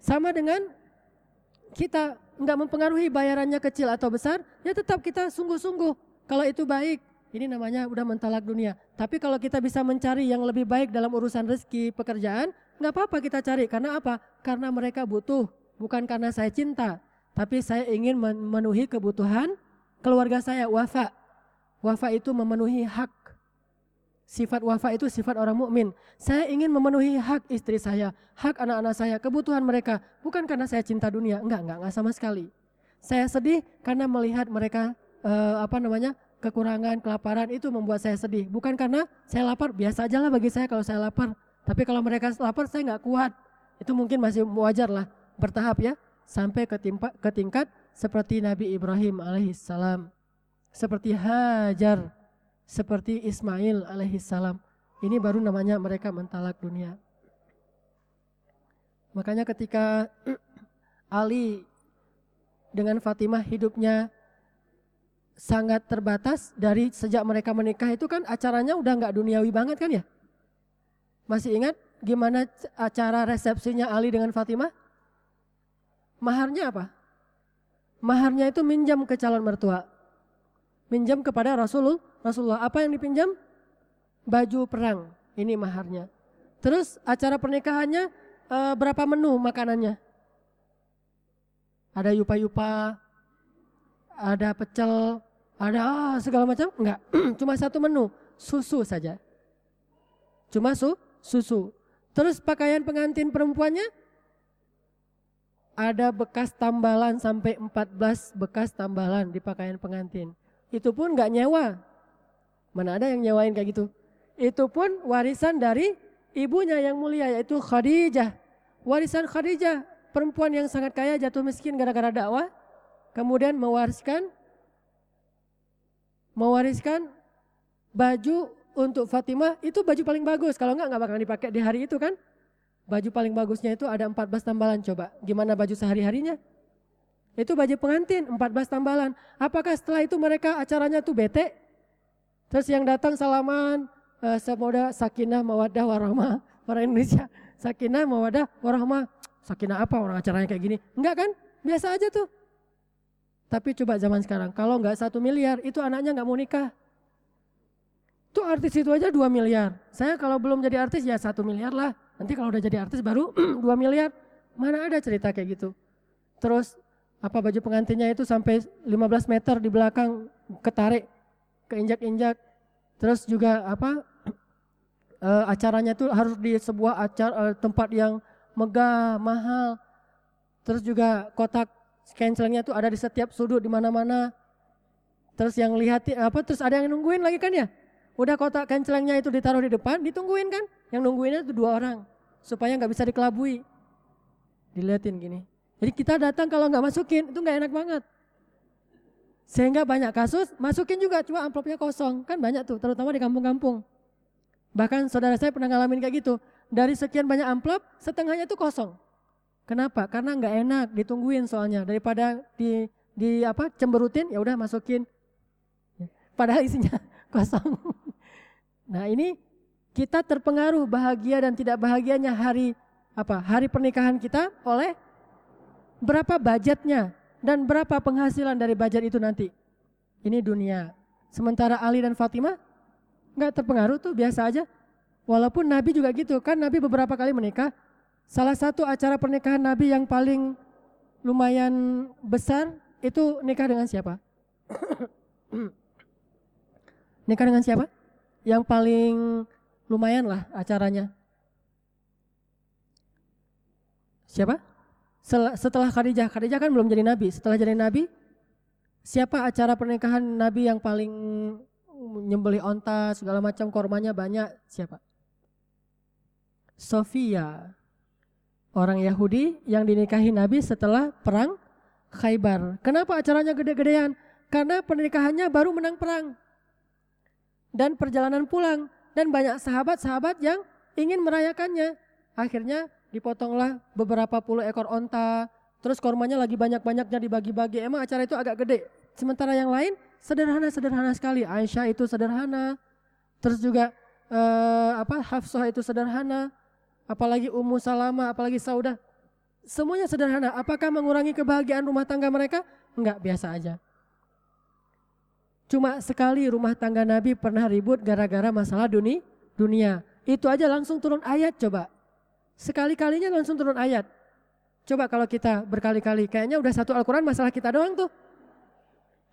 Sama dengan kita nggak mempengaruhi bayarannya kecil atau besar, ya tetap kita sungguh-sungguh. Kalau itu baik, ini namanya udah mentalak dunia. Tapi kalau kita bisa mencari yang lebih baik dalam urusan rezeki, pekerjaan, nggak apa-apa kita cari. Karena apa? Karena mereka butuh, bukan karena saya cinta. Tapi saya ingin memenuhi kebutuhan keluarga saya wafa. Wafa itu memenuhi hak. Sifat wafa itu sifat orang mukmin. Saya ingin memenuhi hak istri saya, hak anak-anak saya, kebutuhan mereka. Bukan karena saya cinta dunia, enggak, enggak, enggak sama sekali. Saya sedih karena melihat mereka uh, apa namanya kekurangan, kelaparan itu membuat saya sedih. Bukan karena saya lapar, biasa aja lah bagi saya kalau saya lapar. Tapi kalau mereka lapar saya nggak kuat. Itu mungkin masih wajar lah, bertahap ya, sampai ke, timpa, ke tingkat seperti Nabi Ibrahim alaihissalam, seperti Hajar, seperti Ismail alaihissalam. Ini baru namanya mereka mentalak dunia. Makanya ketika Ali dengan Fatimah hidupnya sangat terbatas dari sejak mereka menikah itu kan acaranya udah nggak duniawi banget kan ya? Masih ingat gimana acara resepsinya Ali dengan Fatimah? Maharnya apa? maharnya itu minjam ke calon mertua. Minjam kepada Rasulullah. Rasulullah apa yang dipinjam? Baju perang. Ini maharnya. Terus acara pernikahannya e, berapa menu makanannya? Ada yupa-yupa, ada pecel, ada ah, segala macam? Enggak, cuma satu menu, susu saja. Cuma su, susu. Terus pakaian pengantin perempuannya ada bekas tambalan sampai 14 bekas tambalan di pakaian pengantin. Itu pun nggak nyewa. Mana ada yang nyewain kayak gitu. Itu pun warisan dari ibunya yang mulia yaitu Khadijah. Warisan Khadijah, perempuan yang sangat kaya jatuh miskin gara-gara dakwah. Kemudian mewariskan mewariskan baju untuk Fatimah itu baju paling bagus. Kalau enggak enggak bakal dipakai di hari itu kan. Baju paling bagusnya itu ada 14 tambalan coba. Gimana baju sehari-harinya? Itu baju pengantin 14 tambalan. Apakah setelah itu mereka acaranya tuh bete? Terus yang datang salaman, uh, semoga sakinah mawadah warahmah. Orang Indonesia, sakinah mawadah warahmah. Sakinah apa orang acaranya kayak gini? Enggak kan? Biasa aja tuh. Tapi coba zaman sekarang, kalau enggak satu miliar, itu anaknya enggak mau nikah. Tuh artis itu aja 2 miliar. Saya kalau belum jadi artis ya satu miliar lah. Nanti kalau udah jadi artis baru 2 miliar. Mana ada cerita kayak gitu. Terus apa baju pengantinnya itu sampai 15 meter di belakang ketarik, keinjak-injak. Terus juga apa uh, acaranya itu harus di sebuah acara uh, tempat yang megah, mahal. Terus juga kotak cancelingnya itu ada di setiap sudut di mana-mana. Terus yang lihat apa terus ada yang nungguin lagi kan ya? Udah kotak cancelingnya itu ditaruh di depan, ditungguin kan? Yang nungguinnya itu dua orang supaya nggak bisa dikelabui. Diliatin gini. Jadi kita datang kalau nggak masukin itu nggak enak banget. Sehingga banyak kasus masukin juga cuma amplopnya kosong kan banyak tuh terutama di kampung-kampung. Bahkan saudara saya pernah ngalamin kayak gitu. Dari sekian banyak amplop setengahnya itu kosong. Kenapa? Karena nggak enak ditungguin soalnya daripada di di apa cemberutin ya udah masukin. Padahal isinya kosong. Nah ini kita terpengaruh bahagia dan tidak bahagianya hari apa hari pernikahan kita oleh berapa budgetnya dan berapa penghasilan dari budget itu nanti. Ini dunia. Sementara Ali dan Fatimah nggak terpengaruh tuh biasa aja. Walaupun Nabi juga gitu kan Nabi beberapa kali menikah. Salah satu acara pernikahan Nabi yang paling lumayan besar itu nikah dengan siapa? nikah dengan siapa? Yang paling lumayan lah acaranya. Siapa? Setelah Khadijah, Khadijah kan belum jadi nabi. Setelah jadi nabi, siapa acara pernikahan nabi yang paling nyembeli onta segala macam kormanya banyak? Siapa? Sofia, orang Yahudi yang dinikahi Nabi setelah perang Khaybar. Kenapa acaranya gede-gedean? Karena pernikahannya baru menang perang dan perjalanan pulang dan banyak sahabat-sahabat yang ingin merayakannya. Akhirnya dipotonglah beberapa puluh ekor onta, terus kormanya lagi banyak-banyaknya dibagi-bagi. Emang acara itu agak gede. Sementara yang lain sederhana-sederhana sekali. Aisyah itu sederhana, terus juga eh, apa Hafsah itu sederhana, apalagi Ummu Salama, apalagi Saudah. Semuanya sederhana. Apakah mengurangi kebahagiaan rumah tangga mereka? Enggak, biasa aja. Cuma sekali rumah tangga Nabi pernah ribut gara-gara masalah dunia. dunia. Itu aja langsung turun ayat coba. Sekali-kalinya langsung turun ayat. Coba kalau kita berkali-kali, kayaknya udah satu Al-Quran masalah kita doang tuh.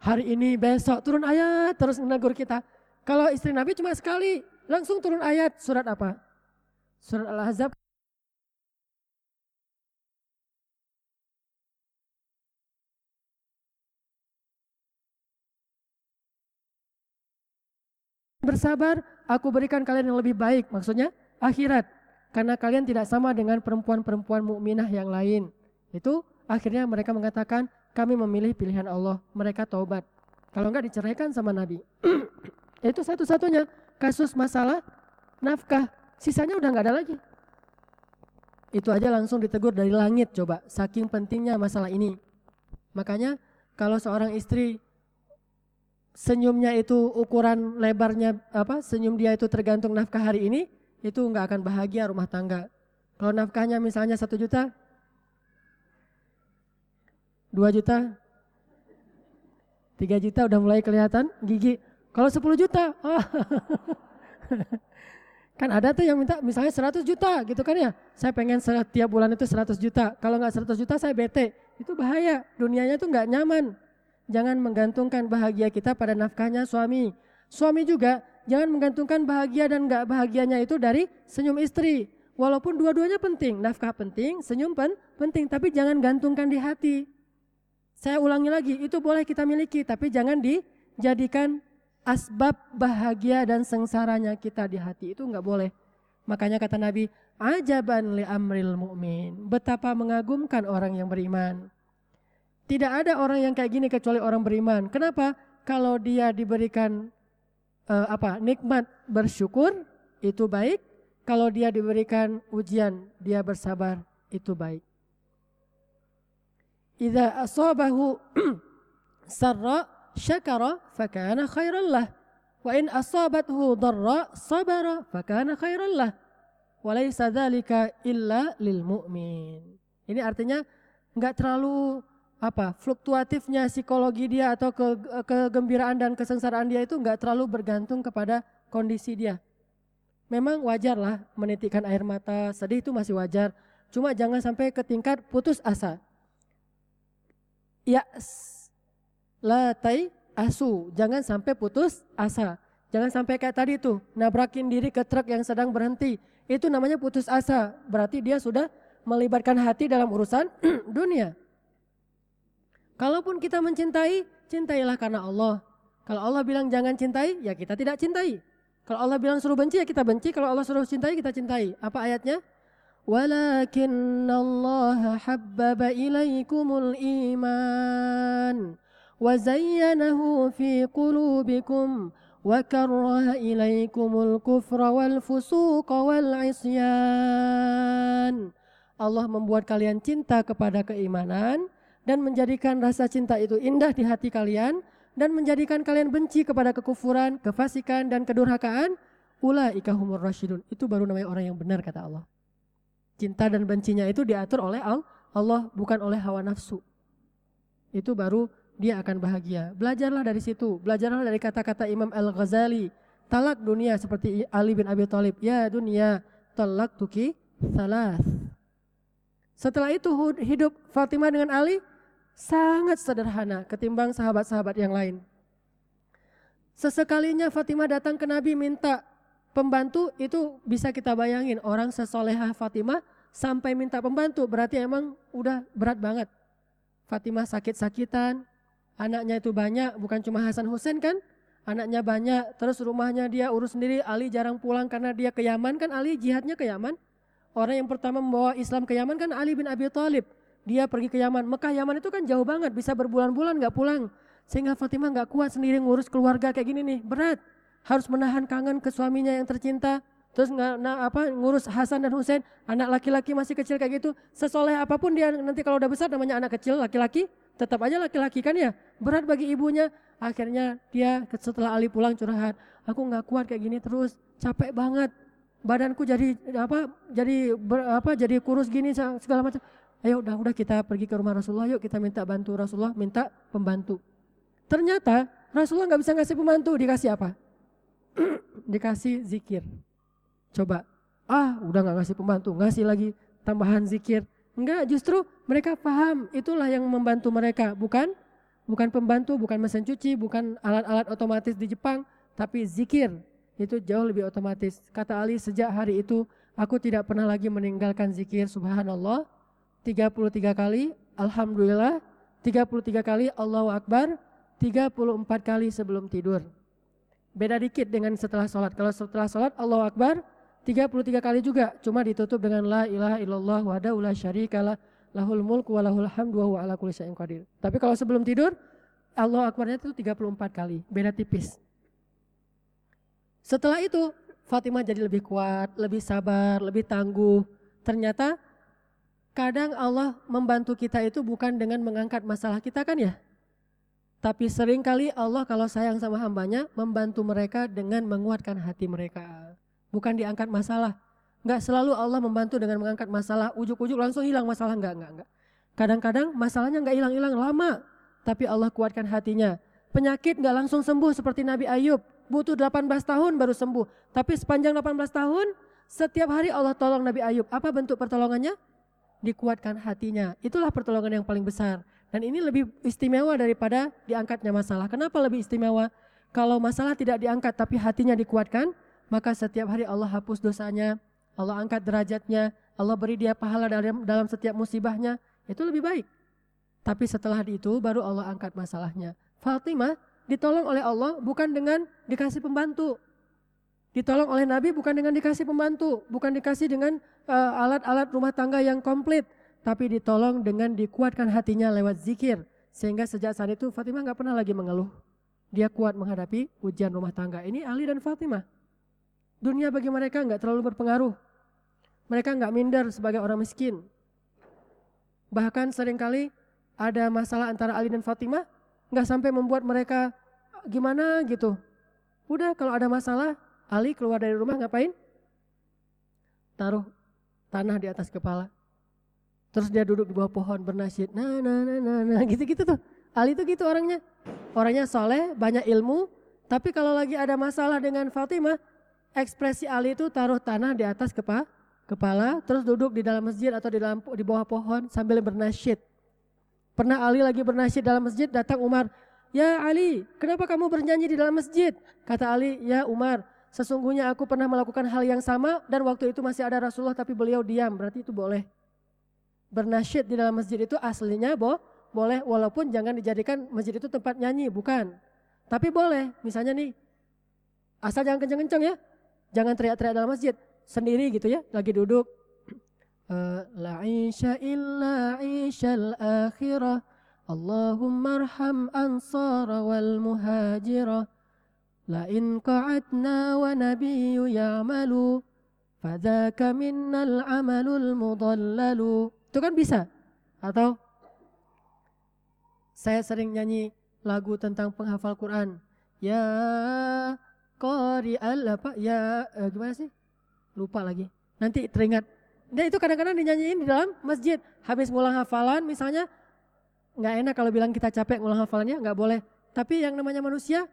Hari ini, besok turun ayat terus menegur kita. Kalau istri Nabi cuma sekali, langsung turun ayat. Surat apa? Surat Al-Ahzab bersabar, aku berikan kalian yang lebih baik. Maksudnya akhirat. Karena kalian tidak sama dengan perempuan-perempuan mukminah yang lain. Itu akhirnya mereka mengatakan, kami memilih pilihan Allah. Mereka taubat. Kalau enggak diceraikan sama Nabi. Itu satu-satunya kasus masalah nafkah. Sisanya udah enggak ada lagi. Itu aja langsung ditegur dari langit coba. Saking pentingnya masalah ini. Makanya kalau seorang istri senyumnya itu ukuran lebarnya apa senyum dia itu tergantung nafkah hari ini itu nggak akan bahagia rumah tangga. Kalau nafkahnya misalnya satu juta dua juta tiga juta udah mulai kelihatan gigi. Kalau sepuluh juta oh. kan ada tuh yang minta misalnya 100 juta gitu kan ya. Saya pengen setiap bulan itu 100 juta. Kalau nggak 100 juta saya bete. Itu bahaya. Dunianya tuh nggak nyaman. Jangan menggantungkan bahagia kita pada nafkahnya suami. Suami juga jangan menggantungkan bahagia dan gak bahagianya itu dari senyum istri. Walaupun dua-duanya penting, nafkah penting, senyum pen penting, tapi jangan gantungkan di hati. Saya ulangi lagi, itu boleh kita miliki, tapi jangan dijadikan asbab bahagia dan sengsaranya kita di hati. Itu nggak boleh. Makanya kata Nabi, ajaban li amril mu'min. Betapa mengagumkan orang yang beriman. Tidak ada orang yang kayak gini kecuali orang beriman. Kenapa? Kalau dia diberikan uh, apa? nikmat bersyukur itu baik. Kalau dia diberikan ujian, dia bersabar itu baik. Idza asabahu sarra syakara fakana khairan lah. Wa in asabathu darra sabara fakana khairan lah. Walaysa dzalika illa lil mu'min. Ini artinya enggak terlalu apa fluktuatifnya psikologi dia atau ke, kegembiraan dan kesengsaraan dia itu nggak terlalu bergantung kepada kondisi dia. Memang wajar lah menitikkan air mata, sedih itu masih wajar. Cuma jangan sampai ke tingkat putus asa. Ya, latai asu, jangan sampai putus asa. Jangan sampai kayak tadi tuh, nabrakin diri ke truk yang sedang berhenti. Itu namanya putus asa. Berarti dia sudah melibatkan hati dalam urusan dunia. Kalaupun kita mencintai, cintailah karena Allah. Kalau Allah bilang jangan cintai, ya kita tidak cintai. Kalau Allah bilang suruh benci, ya kita benci. Kalau Allah suruh cintai, kita cintai. Apa ayatnya? Walakin Allah habbaba ilaikumul iman wa fi qulubikum wa karraha ilaikumul kufra wal fusuqa wal isyan. Allah membuat kalian cinta kepada keimanan, dan menjadikan rasa cinta itu indah di hati kalian dan menjadikan kalian benci kepada kekufuran, kefasikan dan kedurhakaan. Ulaika humur rasyidun. Itu baru namanya orang yang benar kata Allah. Cinta dan bencinya itu diatur oleh Allah, bukan oleh hawa nafsu. Itu baru dia akan bahagia. Belajarlah dari situ. Belajarlah dari kata-kata Imam Al-Ghazali. Talak dunia seperti Ali bin Abi Thalib. Ya dunia, talak tuki salas. Setelah itu hidup Fatimah dengan Ali sangat sederhana ketimbang sahabat-sahabat yang lain. Sesekalinya Fatimah datang ke Nabi minta pembantu itu bisa kita bayangin orang sesoleha Fatimah sampai minta pembantu berarti emang udah berat banget. Fatimah sakit-sakitan, anaknya itu banyak, bukan cuma Hasan Hussein kan? Anaknya banyak, terus rumahnya dia urus sendiri. Ali jarang pulang karena dia ke Yaman kan? Ali jihadnya ke Yaman. Orang yang pertama membawa Islam ke Yaman kan Ali bin Abi Thalib. Dia pergi ke Yaman. Mekah Yaman itu kan jauh banget, bisa berbulan-bulan nggak pulang. Sehingga Fatimah nggak kuat sendiri ngurus keluarga kayak gini nih, berat. Harus menahan kangen ke suaminya yang tercinta, terus nggak nah, apa ngurus Hasan dan Husain, anak laki-laki masih kecil kayak gitu, sesoleh apa pun dia nanti kalau udah besar namanya anak kecil laki-laki, tetap aja laki-laki kan ya, berat bagi ibunya. Akhirnya dia setelah Ali pulang curhat, aku nggak kuat kayak gini terus, capek banget, badanku jadi apa, jadi ber, apa, jadi kurus gini segala macam. Ayo udah udah kita pergi ke rumah Rasulullah, yuk kita minta bantu Rasulullah, minta pembantu. Ternyata Rasulullah nggak bisa ngasih pembantu, dikasih apa? dikasih zikir. Coba, ah udah nggak ngasih pembantu, ngasih lagi tambahan zikir. Enggak, justru mereka paham itulah yang membantu mereka, bukan bukan pembantu, bukan mesin cuci, bukan alat-alat otomatis di Jepang, tapi zikir. Itu jauh lebih otomatis. Kata Ali, sejak hari itu aku tidak pernah lagi meninggalkan zikir subhanallah 33 kali, alhamdulillah 33 kali Allahu Akbar, 34 kali sebelum tidur. Beda dikit dengan setelah sholat. Kalau setelah sholat Allah Akbar 33 kali juga. Cuma ditutup dengan la ilaha illallah wa la syarikalah lahul mulku wa lahul hamdu wa ala kulli syai'in qadir. Tapi kalau sebelum tidur Allah Akbarnya itu 34 kali. Beda tipis. Setelah itu Fatimah jadi lebih kuat, lebih sabar, lebih tangguh. Ternyata kadang Allah membantu kita itu bukan dengan mengangkat masalah kita kan ya. Tapi sering kali Allah kalau sayang sama hambanya membantu mereka dengan menguatkan hati mereka. Bukan diangkat masalah. Enggak selalu Allah membantu dengan mengangkat masalah, ujuk-ujuk langsung hilang masalah. Enggak, enggak, enggak. Kadang-kadang masalahnya enggak hilang-hilang lama. Tapi Allah kuatkan hatinya. Penyakit enggak langsung sembuh seperti Nabi Ayub. Butuh 18 tahun baru sembuh. Tapi sepanjang 18 tahun, setiap hari Allah tolong Nabi Ayub. Apa bentuk pertolongannya? Dikuatkan hatinya. Itulah pertolongan yang paling besar. Dan ini lebih istimewa daripada diangkatnya masalah. Kenapa lebih istimewa? Kalau masalah tidak diangkat tapi hatinya dikuatkan, maka setiap hari Allah hapus dosanya, Allah angkat derajatnya, Allah beri dia pahala dalam, dalam setiap musibahnya, itu lebih baik. Tapi setelah itu baru Allah angkat masalahnya. Fatimah ditolong oleh Allah bukan dengan dikasih pembantu. Ditolong oleh Nabi bukan dengan dikasih pembantu, bukan dikasih dengan eh, alat-alat uh, rumah tangga yang komplit, tapi ditolong dengan dikuatkan hatinya lewat zikir. Sehingga sejak saat itu Fatimah nggak pernah lagi mengeluh. Dia kuat menghadapi ujian rumah tangga. Ini Ali dan Fatimah. Dunia bagi mereka nggak terlalu berpengaruh. Mereka nggak minder sebagai orang miskin. Bahkan sering kali ada masalah antara Ali dan Fatimah nggak sampai membuat mereka gimana gitu. Udah kalau ada masalah, Ali keluar dari rumah ngapain? Taruh tanah di atas kepala. Terus dia duduk di bawah pohon bernasyid. Nah, nah, nah, nah, nah, gitu-gitu tuh. Ali itu gitu orangnya. Orangnya soleh, banyak ilmu. Tapi kalau lagi ada masalah dengan Fatimah, ekspresi Ali itu taruh tanah di atas kepa, kepala, terus duduk di dalam masjid atau di dalam di bawah pohon sambil bernasyid. Pernah Ali lagi bernasyid dalam masjid, datang Umar, Ya Ali, kenapa kamu bernyanyi di dalam masjid? Kata Ali, ya Umar, sesungguhnya aku pernah melakukan hal yang sama dan waktu itu masih ada Rasulullah tapi beliau diam, berarti itu boleh. Bernasyid di dalam masjid itu aslinya boh, boleh walaupun jangan dijadikan masjid itu tempat nyanyi, bukan. Tapi boleh, misalnya nih, asal jangan kenceng-kenceng ya, jangan teriak-teriak dalam masjid, sendiri gitu ya, lagi duduk. Eh, la isha illa ishal akhirah Allahumma arham ansara wal muhajirah لئن قعدنا ونبي يعمل فذاك منا العمل المضلل itu kan bisa atau saya sering nyanyi lagu tentang penghafal Quran ya qari al apa ya eh, gimana sih lupa lagi nanti teringat dan itu kadang-kadang dinyanyiin di dalam masjid habis ngulang hafalan misalnya nggak enak kalau bilang kita capek ngulang hafalannya, nggak boleh. Tapi yang namanya manusia,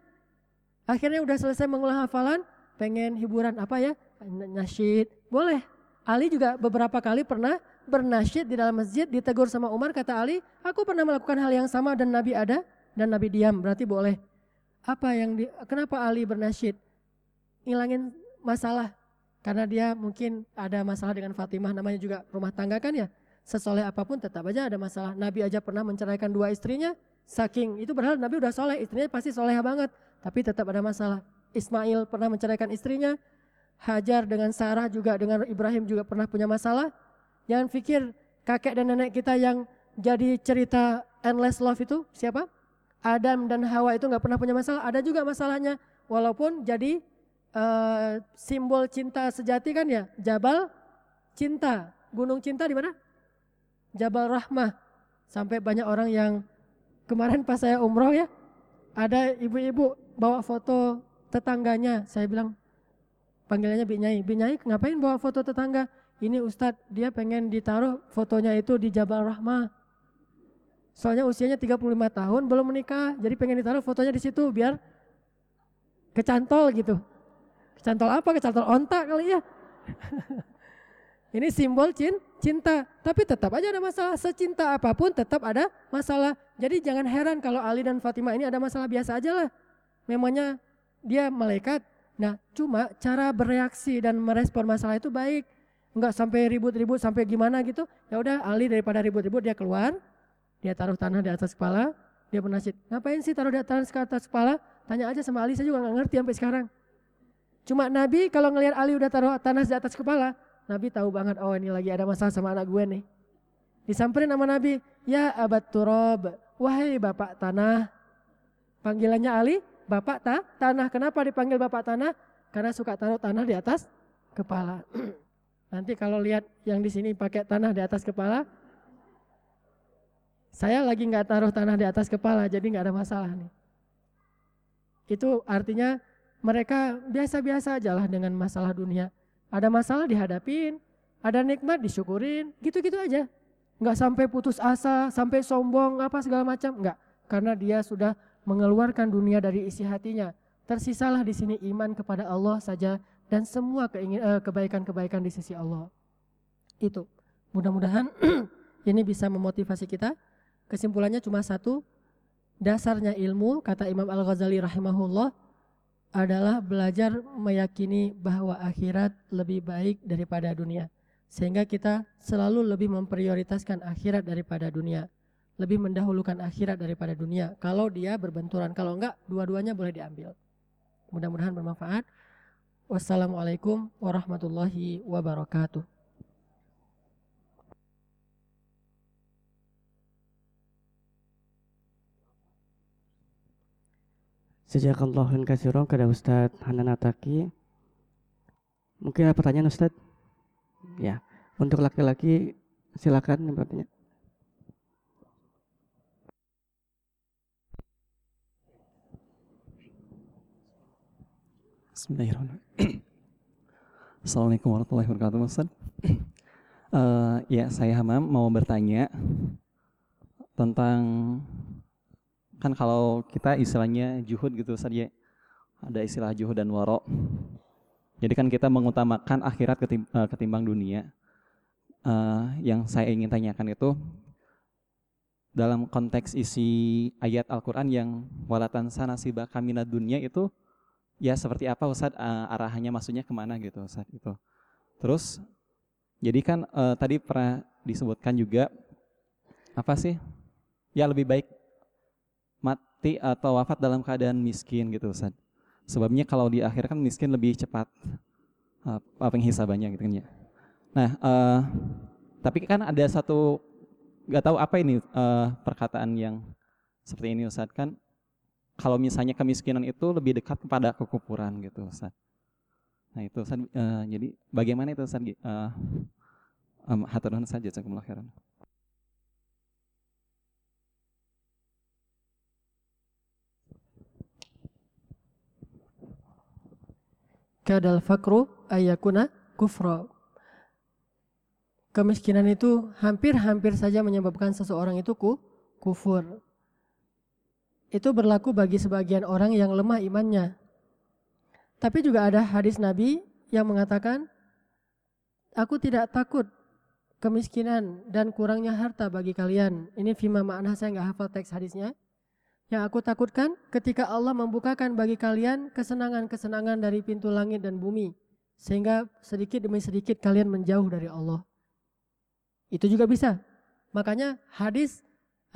akhirnya udah selesai mengulang hafalan, pengen hiburan apa ya? Nasyid, boleh. Ali juga beberapa kali pernah bernasyid di dalam masjid, ditegur sama Umar, kata Ali, aku pernah melakukan hal yang sama dan Nabi ada, dan Nabi diam, berarti boleh. Apa yang di, kenapa Ali bernasyid? Ngilangin masalah, karena dia mungkin ada masalah dengan Fatimah, namanya juga rumah tangga kan ya sesoleh apa pun tetap aja ada masalah. Nabi aja pernah menceraikan dua istrinya, saking itu padahal Nabi udah soleh, istrinya pasti soleh banget, tapi tetap ada masalah. Ismail pernah menceraikan istrinya, Hajar dengan Sarah juga dengan Ibrahim juga pernah punya masalah. Jangan pikir kakek dan nenek kita yang jadi cerita endless love itu siapa? Adam dan Hawa itu nggak pernah punya masalah, ada juga masalahnya. Walaupun jadi uh, simbol cinta sejati kan ya, Jabal cinta, gunung cinta di mana? Jabal Rahmah. Sampai banyak orang yang kemarin pas saya umroh ya, ada ibu-ibu bawa foto tetangganya. Saya bilang, panggilannya Binyai. Binyai ngapain bawa foto tetangga? Ini Ustadz, dia pengen ditaruh fotonya itu di Jabal Rahmah. Soalnya usianya 35 tahun, belum menikah. Jadi pengen ditaruh fotonya di situ biar kecantol gitu. Kecantol apa? Kecantol ontak kali ya. Ini simbol cinta cinta, tapi tetap aja ada masalah. Secinta apa pun tetap ada masalah. Jadi jangan heran kalau Ali dan Fatimah ini ada masalah biasa aja lah. Memangnya dia malaikat. Nah, cuma cara bereaksi dan merespon masalah itu baik. Enggak sampai ribut-ribut sampai gimana gitu. Ya udah Ali daripada ribut-ribut dia keluar, dia taruh tanah di atas kepala, dia bernasib. Ngapain sih taruh di atas, atas kepala? Tanya aja sama Ali, saya juga nggak ngerti sampai sekarang. Cuma Nabi kalau ngelihat Ali udah taruh tanah di atas kepala, Nabi tahu banget, oh ini lagi ada masalah sama anak gue nih. Disamperin sama Nabi, ya abad turob, wahai bapak tanah. Panggilannya Ali, bapak ta, tanah. Kenapa dipanggil bapak tanah? Karena suka taruh tanah di atas kepala. Nanti kalau lihat yang di sini pakai tanah di atas kepala, saya lagi nggak taruh tanah di atas kepala, jadi nggak ada masalah nih. Itu artinya mereka biasa-biasa aja lah dengan masalah dunia. Ada masalah dihadapin, ada nikmat disyukurin, gitu-gitu aja. Enggak sampai putus asa, sampai sombong apa segala macam, enggak. Karena dia sudah mengeluarkan dunia dari isi hatinya. Tersisalah di sini iman kepada Allah saja dan semua eh, kebaikan-kebaikan di sisi Allah. Itu. Mudah-mudahan ini bisa memotivasi kita. Kesimpulannya cuma satu, dasarnya ilmu kata Imam Al-Ghazali rahimahullah adalah belajar meyakini bahwa akhirat lebih baik daripada dunia. Sehingga kita selalu lebih memprioritaskan akhirat daripada dunia. Lebih mendahulukan akhirat daripada dunia. Kalau dia berbenturan, kalau enggak dua-duanya boleh diambil. Mudah-mudahan bermanfaat. Wassalamualaikum warahmatullahi wabarakatuh. Jazakallahu khairan kepada Ustadz Hanan Ataki. Mungkin ada pertanyaan Ustadz? Ya, untuk laki-laki silakan yang bertanya. Bismillahirrahmanirrahim. Assalamualaikum warahmatullahi wabarakatuh, Ustaz. Uh, ya, saya Hamam mau bertanya tentang kan kalau kita istilahnya juhud gitu saja ada istilah juhud dan waro jadi kan kita mengutamakan akhirat eh, ketimbang dunia uh, yang saya ingin tanyakan itu dalam konteks isi ayat Al-Quran yang walatan sana kamina dunia itu ya seperti apa Ustaz uh, arahannya maksudnya ke mana gitu Ustaz itu. Terus jadi kan uh, tadi pernah disebutkan juga apa sih ya lebih baik mati atau wafat dalam keadaan miskin gitu Ustaz. Sebabnya kalau di akhir kan miskin lebih cepat uh, penghisabannya gitu kan ya. Nah, uh, tapi kan ada satu nggak tahu apa ini uh, perkataan yang seperti ini Ustaz kan kalau misalnya kemiskinan itu lebih dekat kepada kekufuran gitu Ustaz. Nah itu Ustaz, uh, jadi bagaimana itu Ustaz? Uh, um, Haturun saja, jazakumullah khairan. Kadal fakru ayakuna kufra kemiskinan itu hampir-hampir saja menyebabkan seseorang itu ku, kufur. Itu berlaku bagi sebagian orang yang lemah imannya. Tapi juga ada hadis Nabi yang mengatakan, Aku tidak takut kemiskinan dan kurangnya harta bagi kalian. Ini fima makna saya nggak hafal teks hadisnya. Yang aku takutkan ketika Allah membukakan bagi kalian kesenangan-kesenangan dari pintu langit dan bumi. Sehingga sedikit demi sedikit kalian menjauh dari Allah. Itu juga bisa. Makanya hadis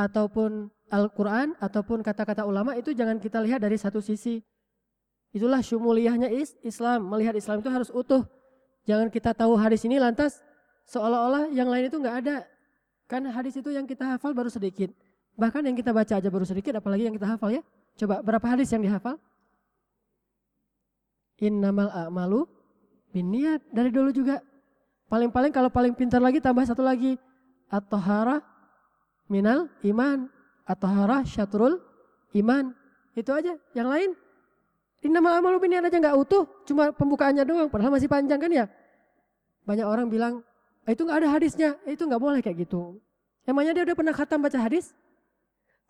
ataupun Al-Quran ataupun kata-kata ulama itu jangan kita lihat dari satu sisi. Itulah syumuliyahnya Islam. Melihat Islam itu harus utuh. Jangan kita tahu hadis ini lantas seolah-olah yang lain itu nggak ada. Kan hadis itu yang kita hafal baru sedikit. Bahkan yang kita baca aja baru sedikit, apalagi yang kita hafal ya. Coba berapa hadis yang dihafal? Innamal a'malu bin niat. Dari dulu juga Paling-paling kalau paling pintar lagi tambah satu lagi. At-tahara minal iman. At-tahara syatrul iman. Itu aja. Yang lain. Innamal amalu ini aja nggak utuh. Cuma pembukaannya doang. Padahal masih panjang kan ya. Banyak orang bilang, eh, itu nggak ada hadisnya. Eh, itu nggak boleh kayak gitu. Emangnya dia udah pernah khatam baca hadis?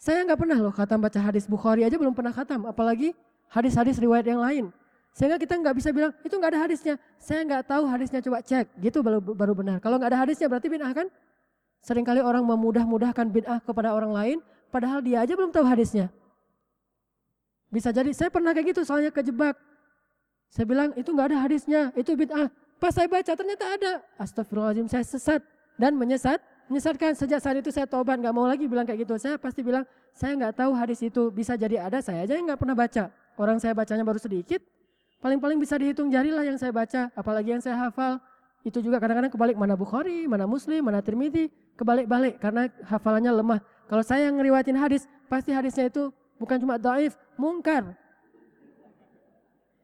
Saya nggak pernah loh khatam baca hadis Bukhari aja belum pernah khatam. Apalagi hadis-hadis riwayat yang lain. Sehingga kita nggak bisa bilang itu nggak ada hadisnya. Saya nggak tahu hadisnya coba cek. Gitu baru baru benar. Kalau nggak ada hadisnya berarti bid'ah kan? Seringkali orang memudah-mudahkan bid'ah kepada orang lain, padahal dia aja belum tahu hadisnya. Bisa jadi saya pernah kayak gitu soalnya kejebak. Saya bilang itu nggak ada hadisnya, itu bid'ah. Pas saya baca ternyata ada. Astagfirullahaladzim saya sesat dan menyesat. Menyesatkan sejak saat itu saya tobat nggak mau lagi bilang kayak gitu. Saya pasti bilang saya nggak tahu hadis itu bisa jadi ada saya aja yang nggak pernah baca. Orang saya bacanya baru sedikit, Paling-paling bisa dihitung jari lah yang saya baca, apalagi yang saya hafal. Itu juga kadang-kadang kebalik mana Bukhari, mana Muslim, mana Tirmidzi, kebalik-balik karena hafalannya lemah. Kalau saya ngeriwatin hadis, pasti hadisnya itu bukan cuma daif, mungkar.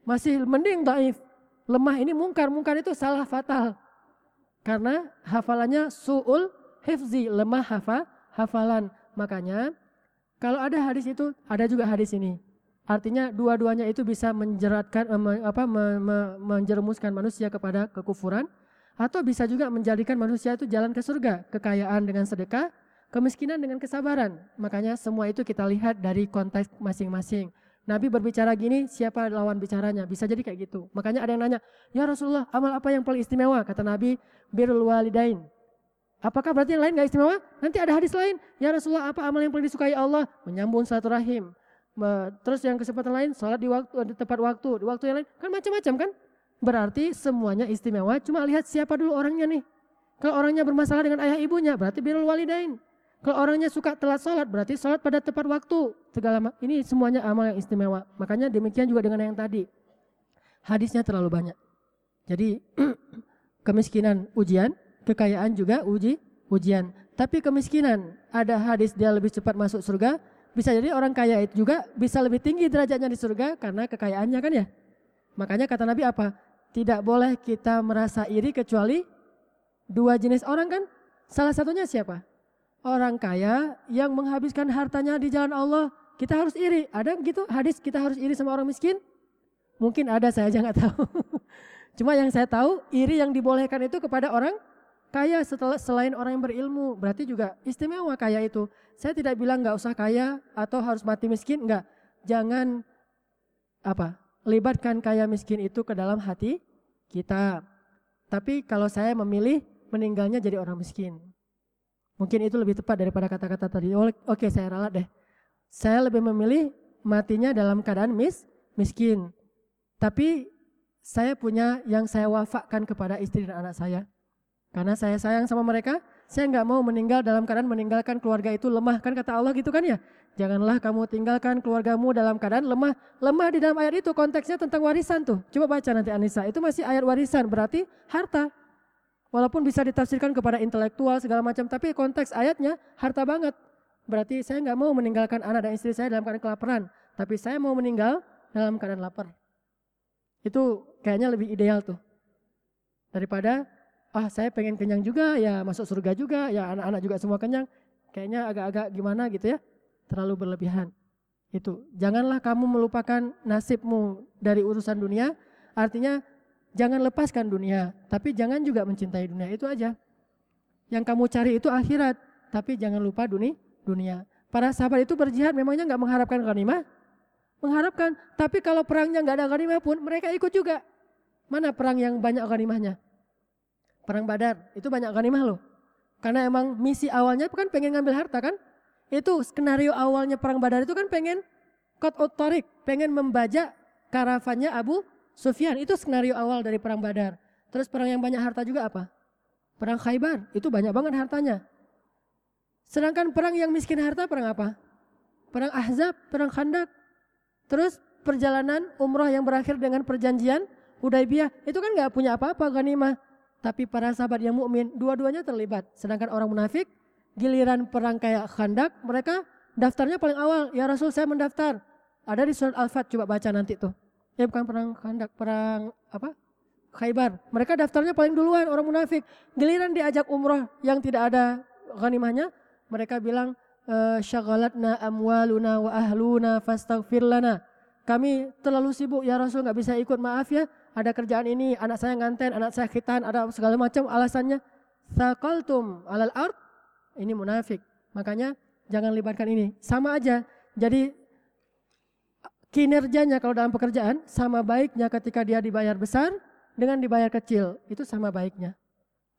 Masih mending daif. Lemah ini mungkar, mungkar itu salah fatal. Karena hafalannya su'ul hifzi, lemah hafa, hafalan. Makanya kalau ada hadis itu, ada juga hadis ini. Artinya dua-duanya itu bisa menjeratkan eh, apa menjerumuskan manusia kepada kekufuran atau bisa juga menjadikan manusia itu jalan ke surga, kekayaan dengan sedekah, kemiskinan dengan kesabaran. Makanya semua itu kita lihat dari konteks masing-masing. Nabi berbicara gini, siapa lawan bicaranya? Bisa jadi kayak gitu. Makanya ada yang nanya, "Ya Rasulullah, amal apa yang paling istimewa?" Kata Nabi, "Birrul walidain." Apakah berarti yang lain gak istimewa? Nanti ada hadis lain. Ya Rasulullah, apa amal yang paling disukai Allah? Menyambung silaturahim, terus yang kesempatan lain sholat di waktu di tepat waktu, di waktu yang lain kan macam-macam kan? Berarti semuanya istimewa, cuma lihat siapa dulu orangnya nih. Kalau orangnya bermasalah dengan ayah ibunya, berarti birrul walidain. Kalau orangnya suka telat sholat, berarti sholat pada tepat waktu. Segala ini semuanya amal yang istimewa. Makanya demikian juga dengan yang tadi. Hadisnya terlalu banyak. Jadi kemiskinan ujian, kekayaan juga uji ujian. Tapi kemiskinan ada hadis dia lebih cepat masuk surga, bisa jadi orang kaya itu juga bisa lebih tinggi derajatnya di surga karena kekayaannya kan ya. Makanya kata Nabi apa? Tidak boleh kita merasa iri kecuali dua jenis orang kan. Salah satunya siapa? Orang kaya yang menghabiskan hartanya di jalan Allah. Kita harus iri. Ada gitu hadis kita harus iri sama orang miskin? Mungkin ada saya aja nggak tahu. Cuma yang saya tahu iri yang dibolehkan itu kepada orang kaya setelah selain orang yang berilmu berarti juga istimewa kaya itu saya tidak bilang nggak usah kaya atau harus mati miskin enggak jangan apa libatkan kaya miskin itu ke dalam hati kita tapi kalau saya memilih meninggalnya jadi orang miskin Mungkin itu lebih tepat daripada kata-kata tadi. Oh, Oke, saya ralat deh. Saya lebih memilih matinya dalam keadaan mis miskin. Tapi saya punya yang saya wafatkan kepada istri dan anak saya. Karena saya sayang sama mereka, saya nggak mau meninggal dalam keadaan meninggalkan keluarga itu lemah. Kan kata Allah gitu kan ya. Janganlah kamu tinggalkan keluargamu dalam keadaan lemah. Lemah di dalam ayat itu konteksnya tentang warisan tuh. Coba baca nanti Anissa. Itu masih ayat warisan, berarti harta. Walaupun bisa ditafsirkan kepada intelektual segala macam, tapi konteks ayatnya harta banget. Berarti saya nggak mau meninggalkan anak dan istri saya dalam keadaan kelaparan. Tapi saya mau meninggal dalam keadaan lapar. Itu kayaknya lebih ideal tuh. Daripada ah saya pengen kenyang juga ya masuk surga juga ya anak-anak juga semua kenyang kayaknya agak-agak gimana gitu ya terlalu berlebihan itu janganlah kamu melupakan nasibmu dari urusan dunia artinya jangan lepaskan dunia tapi jangan juga mencintai dunia. Itu aja. Yang kamu cari itu akhirat tapi jangan lupa dunia dunia. Para sahabat itu berjihad memangnya nggak mengharapkan ghanimah? Mengharapkan tapi kalau perangnya nggak ada ghanimah pun mereka ikut juga. Mana perang yang banyak ghanimahnya? Perang Badar itu banyak ghanimah loh. Karena emang misi awalnya kan pengen ngambil harta kan? Itu skenario awalnya perang Badar itu kan pengen kot otorik, pengen membajak karavannya Abu Sufyan. Itu skenario awal dari perang Badar. Terus perang yang banyak harta juga apa? Perang Khaybar, itu banyak banget hartanya. Sedangkan perang yang miskin harta perang apa? Perang Ahzab, perang Khandak. Terus perjalanan umroh yang berakhir dengan perjanjian Hudaybiyah, itu kan nggak punya apa-apa ghanimah. Tapi para sahabat yang mukmin dua-duanya terlibat. Sedangkan orang munafik giliran perang kayak Khandak mereka daftarnya paling awal. Ya Rasul saya mendaftar. Ada di surat Al-Fat coba baca nanti tuh. Ya bukan perang Khandak, perang apa? Khaybar. Mereka daftarnya paling duluan orang munafik. Giliran diajak umroh yang tidak ada ghanimahnya, mereka bilang e, syaghalatna amwaluna wa ahluna fastaghfir lana. Kami terlalu sibuk ya Rasul nggak bisa ikut maaf ya ada kerjaan ini, anak saya nganten, anak saya khitan, ada segala macam alasannya. Sakaltum alal art, ini munafik. Makanya jangan libatkan ini. Sama aja. Jadi kinerjanya kalau dalam pekerjaan sama baiknya ketika dia dibayar besar dengan dibayar kecil. Itu sama baiknya.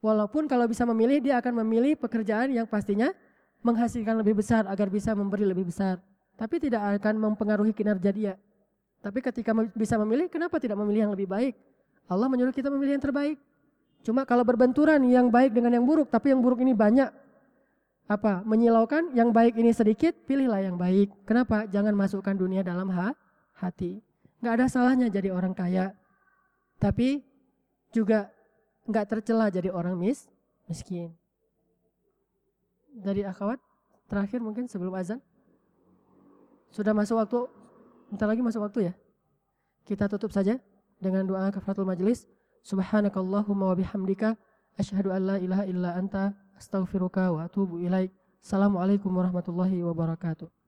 Walaupun kalau bisa memilih dia akan memilih pekerjaan yang pastinya menghasilkan lebih besar agar bisa memberi lebih besar. Tapi tidak akan mempengaruhi kinerja dia. Tapi ketika bisa memilih, kenapa tidak memilih yang lebih baik? Allah menyuruh kita memilih yang terbaik. Cuma kalau berbenturan yang baik dengan yang buruk, tapi yang buruk ini banyak, apa menyilaukan yang baik ini sedikit, pilihlah yang baik. Kenapa? Jangan masukkan dunia dalam ha hati. Gak ada salahnya jadi orang kaya, tapi juga nggak tercela jadi orang mis miskin. Dari akhwat terakhir mungkin sebelum azan sudah masuk waktu Bentar lagi masuk waktu ya. Kita tutup saja dengan doa kafaratul majlis. Subhanakallahumma wa bihamdika asyhadu an la ilaha illa anta astaghfiruka wa atubu ilaik. Assalamualaikum warahmatullahi wabarakatuh.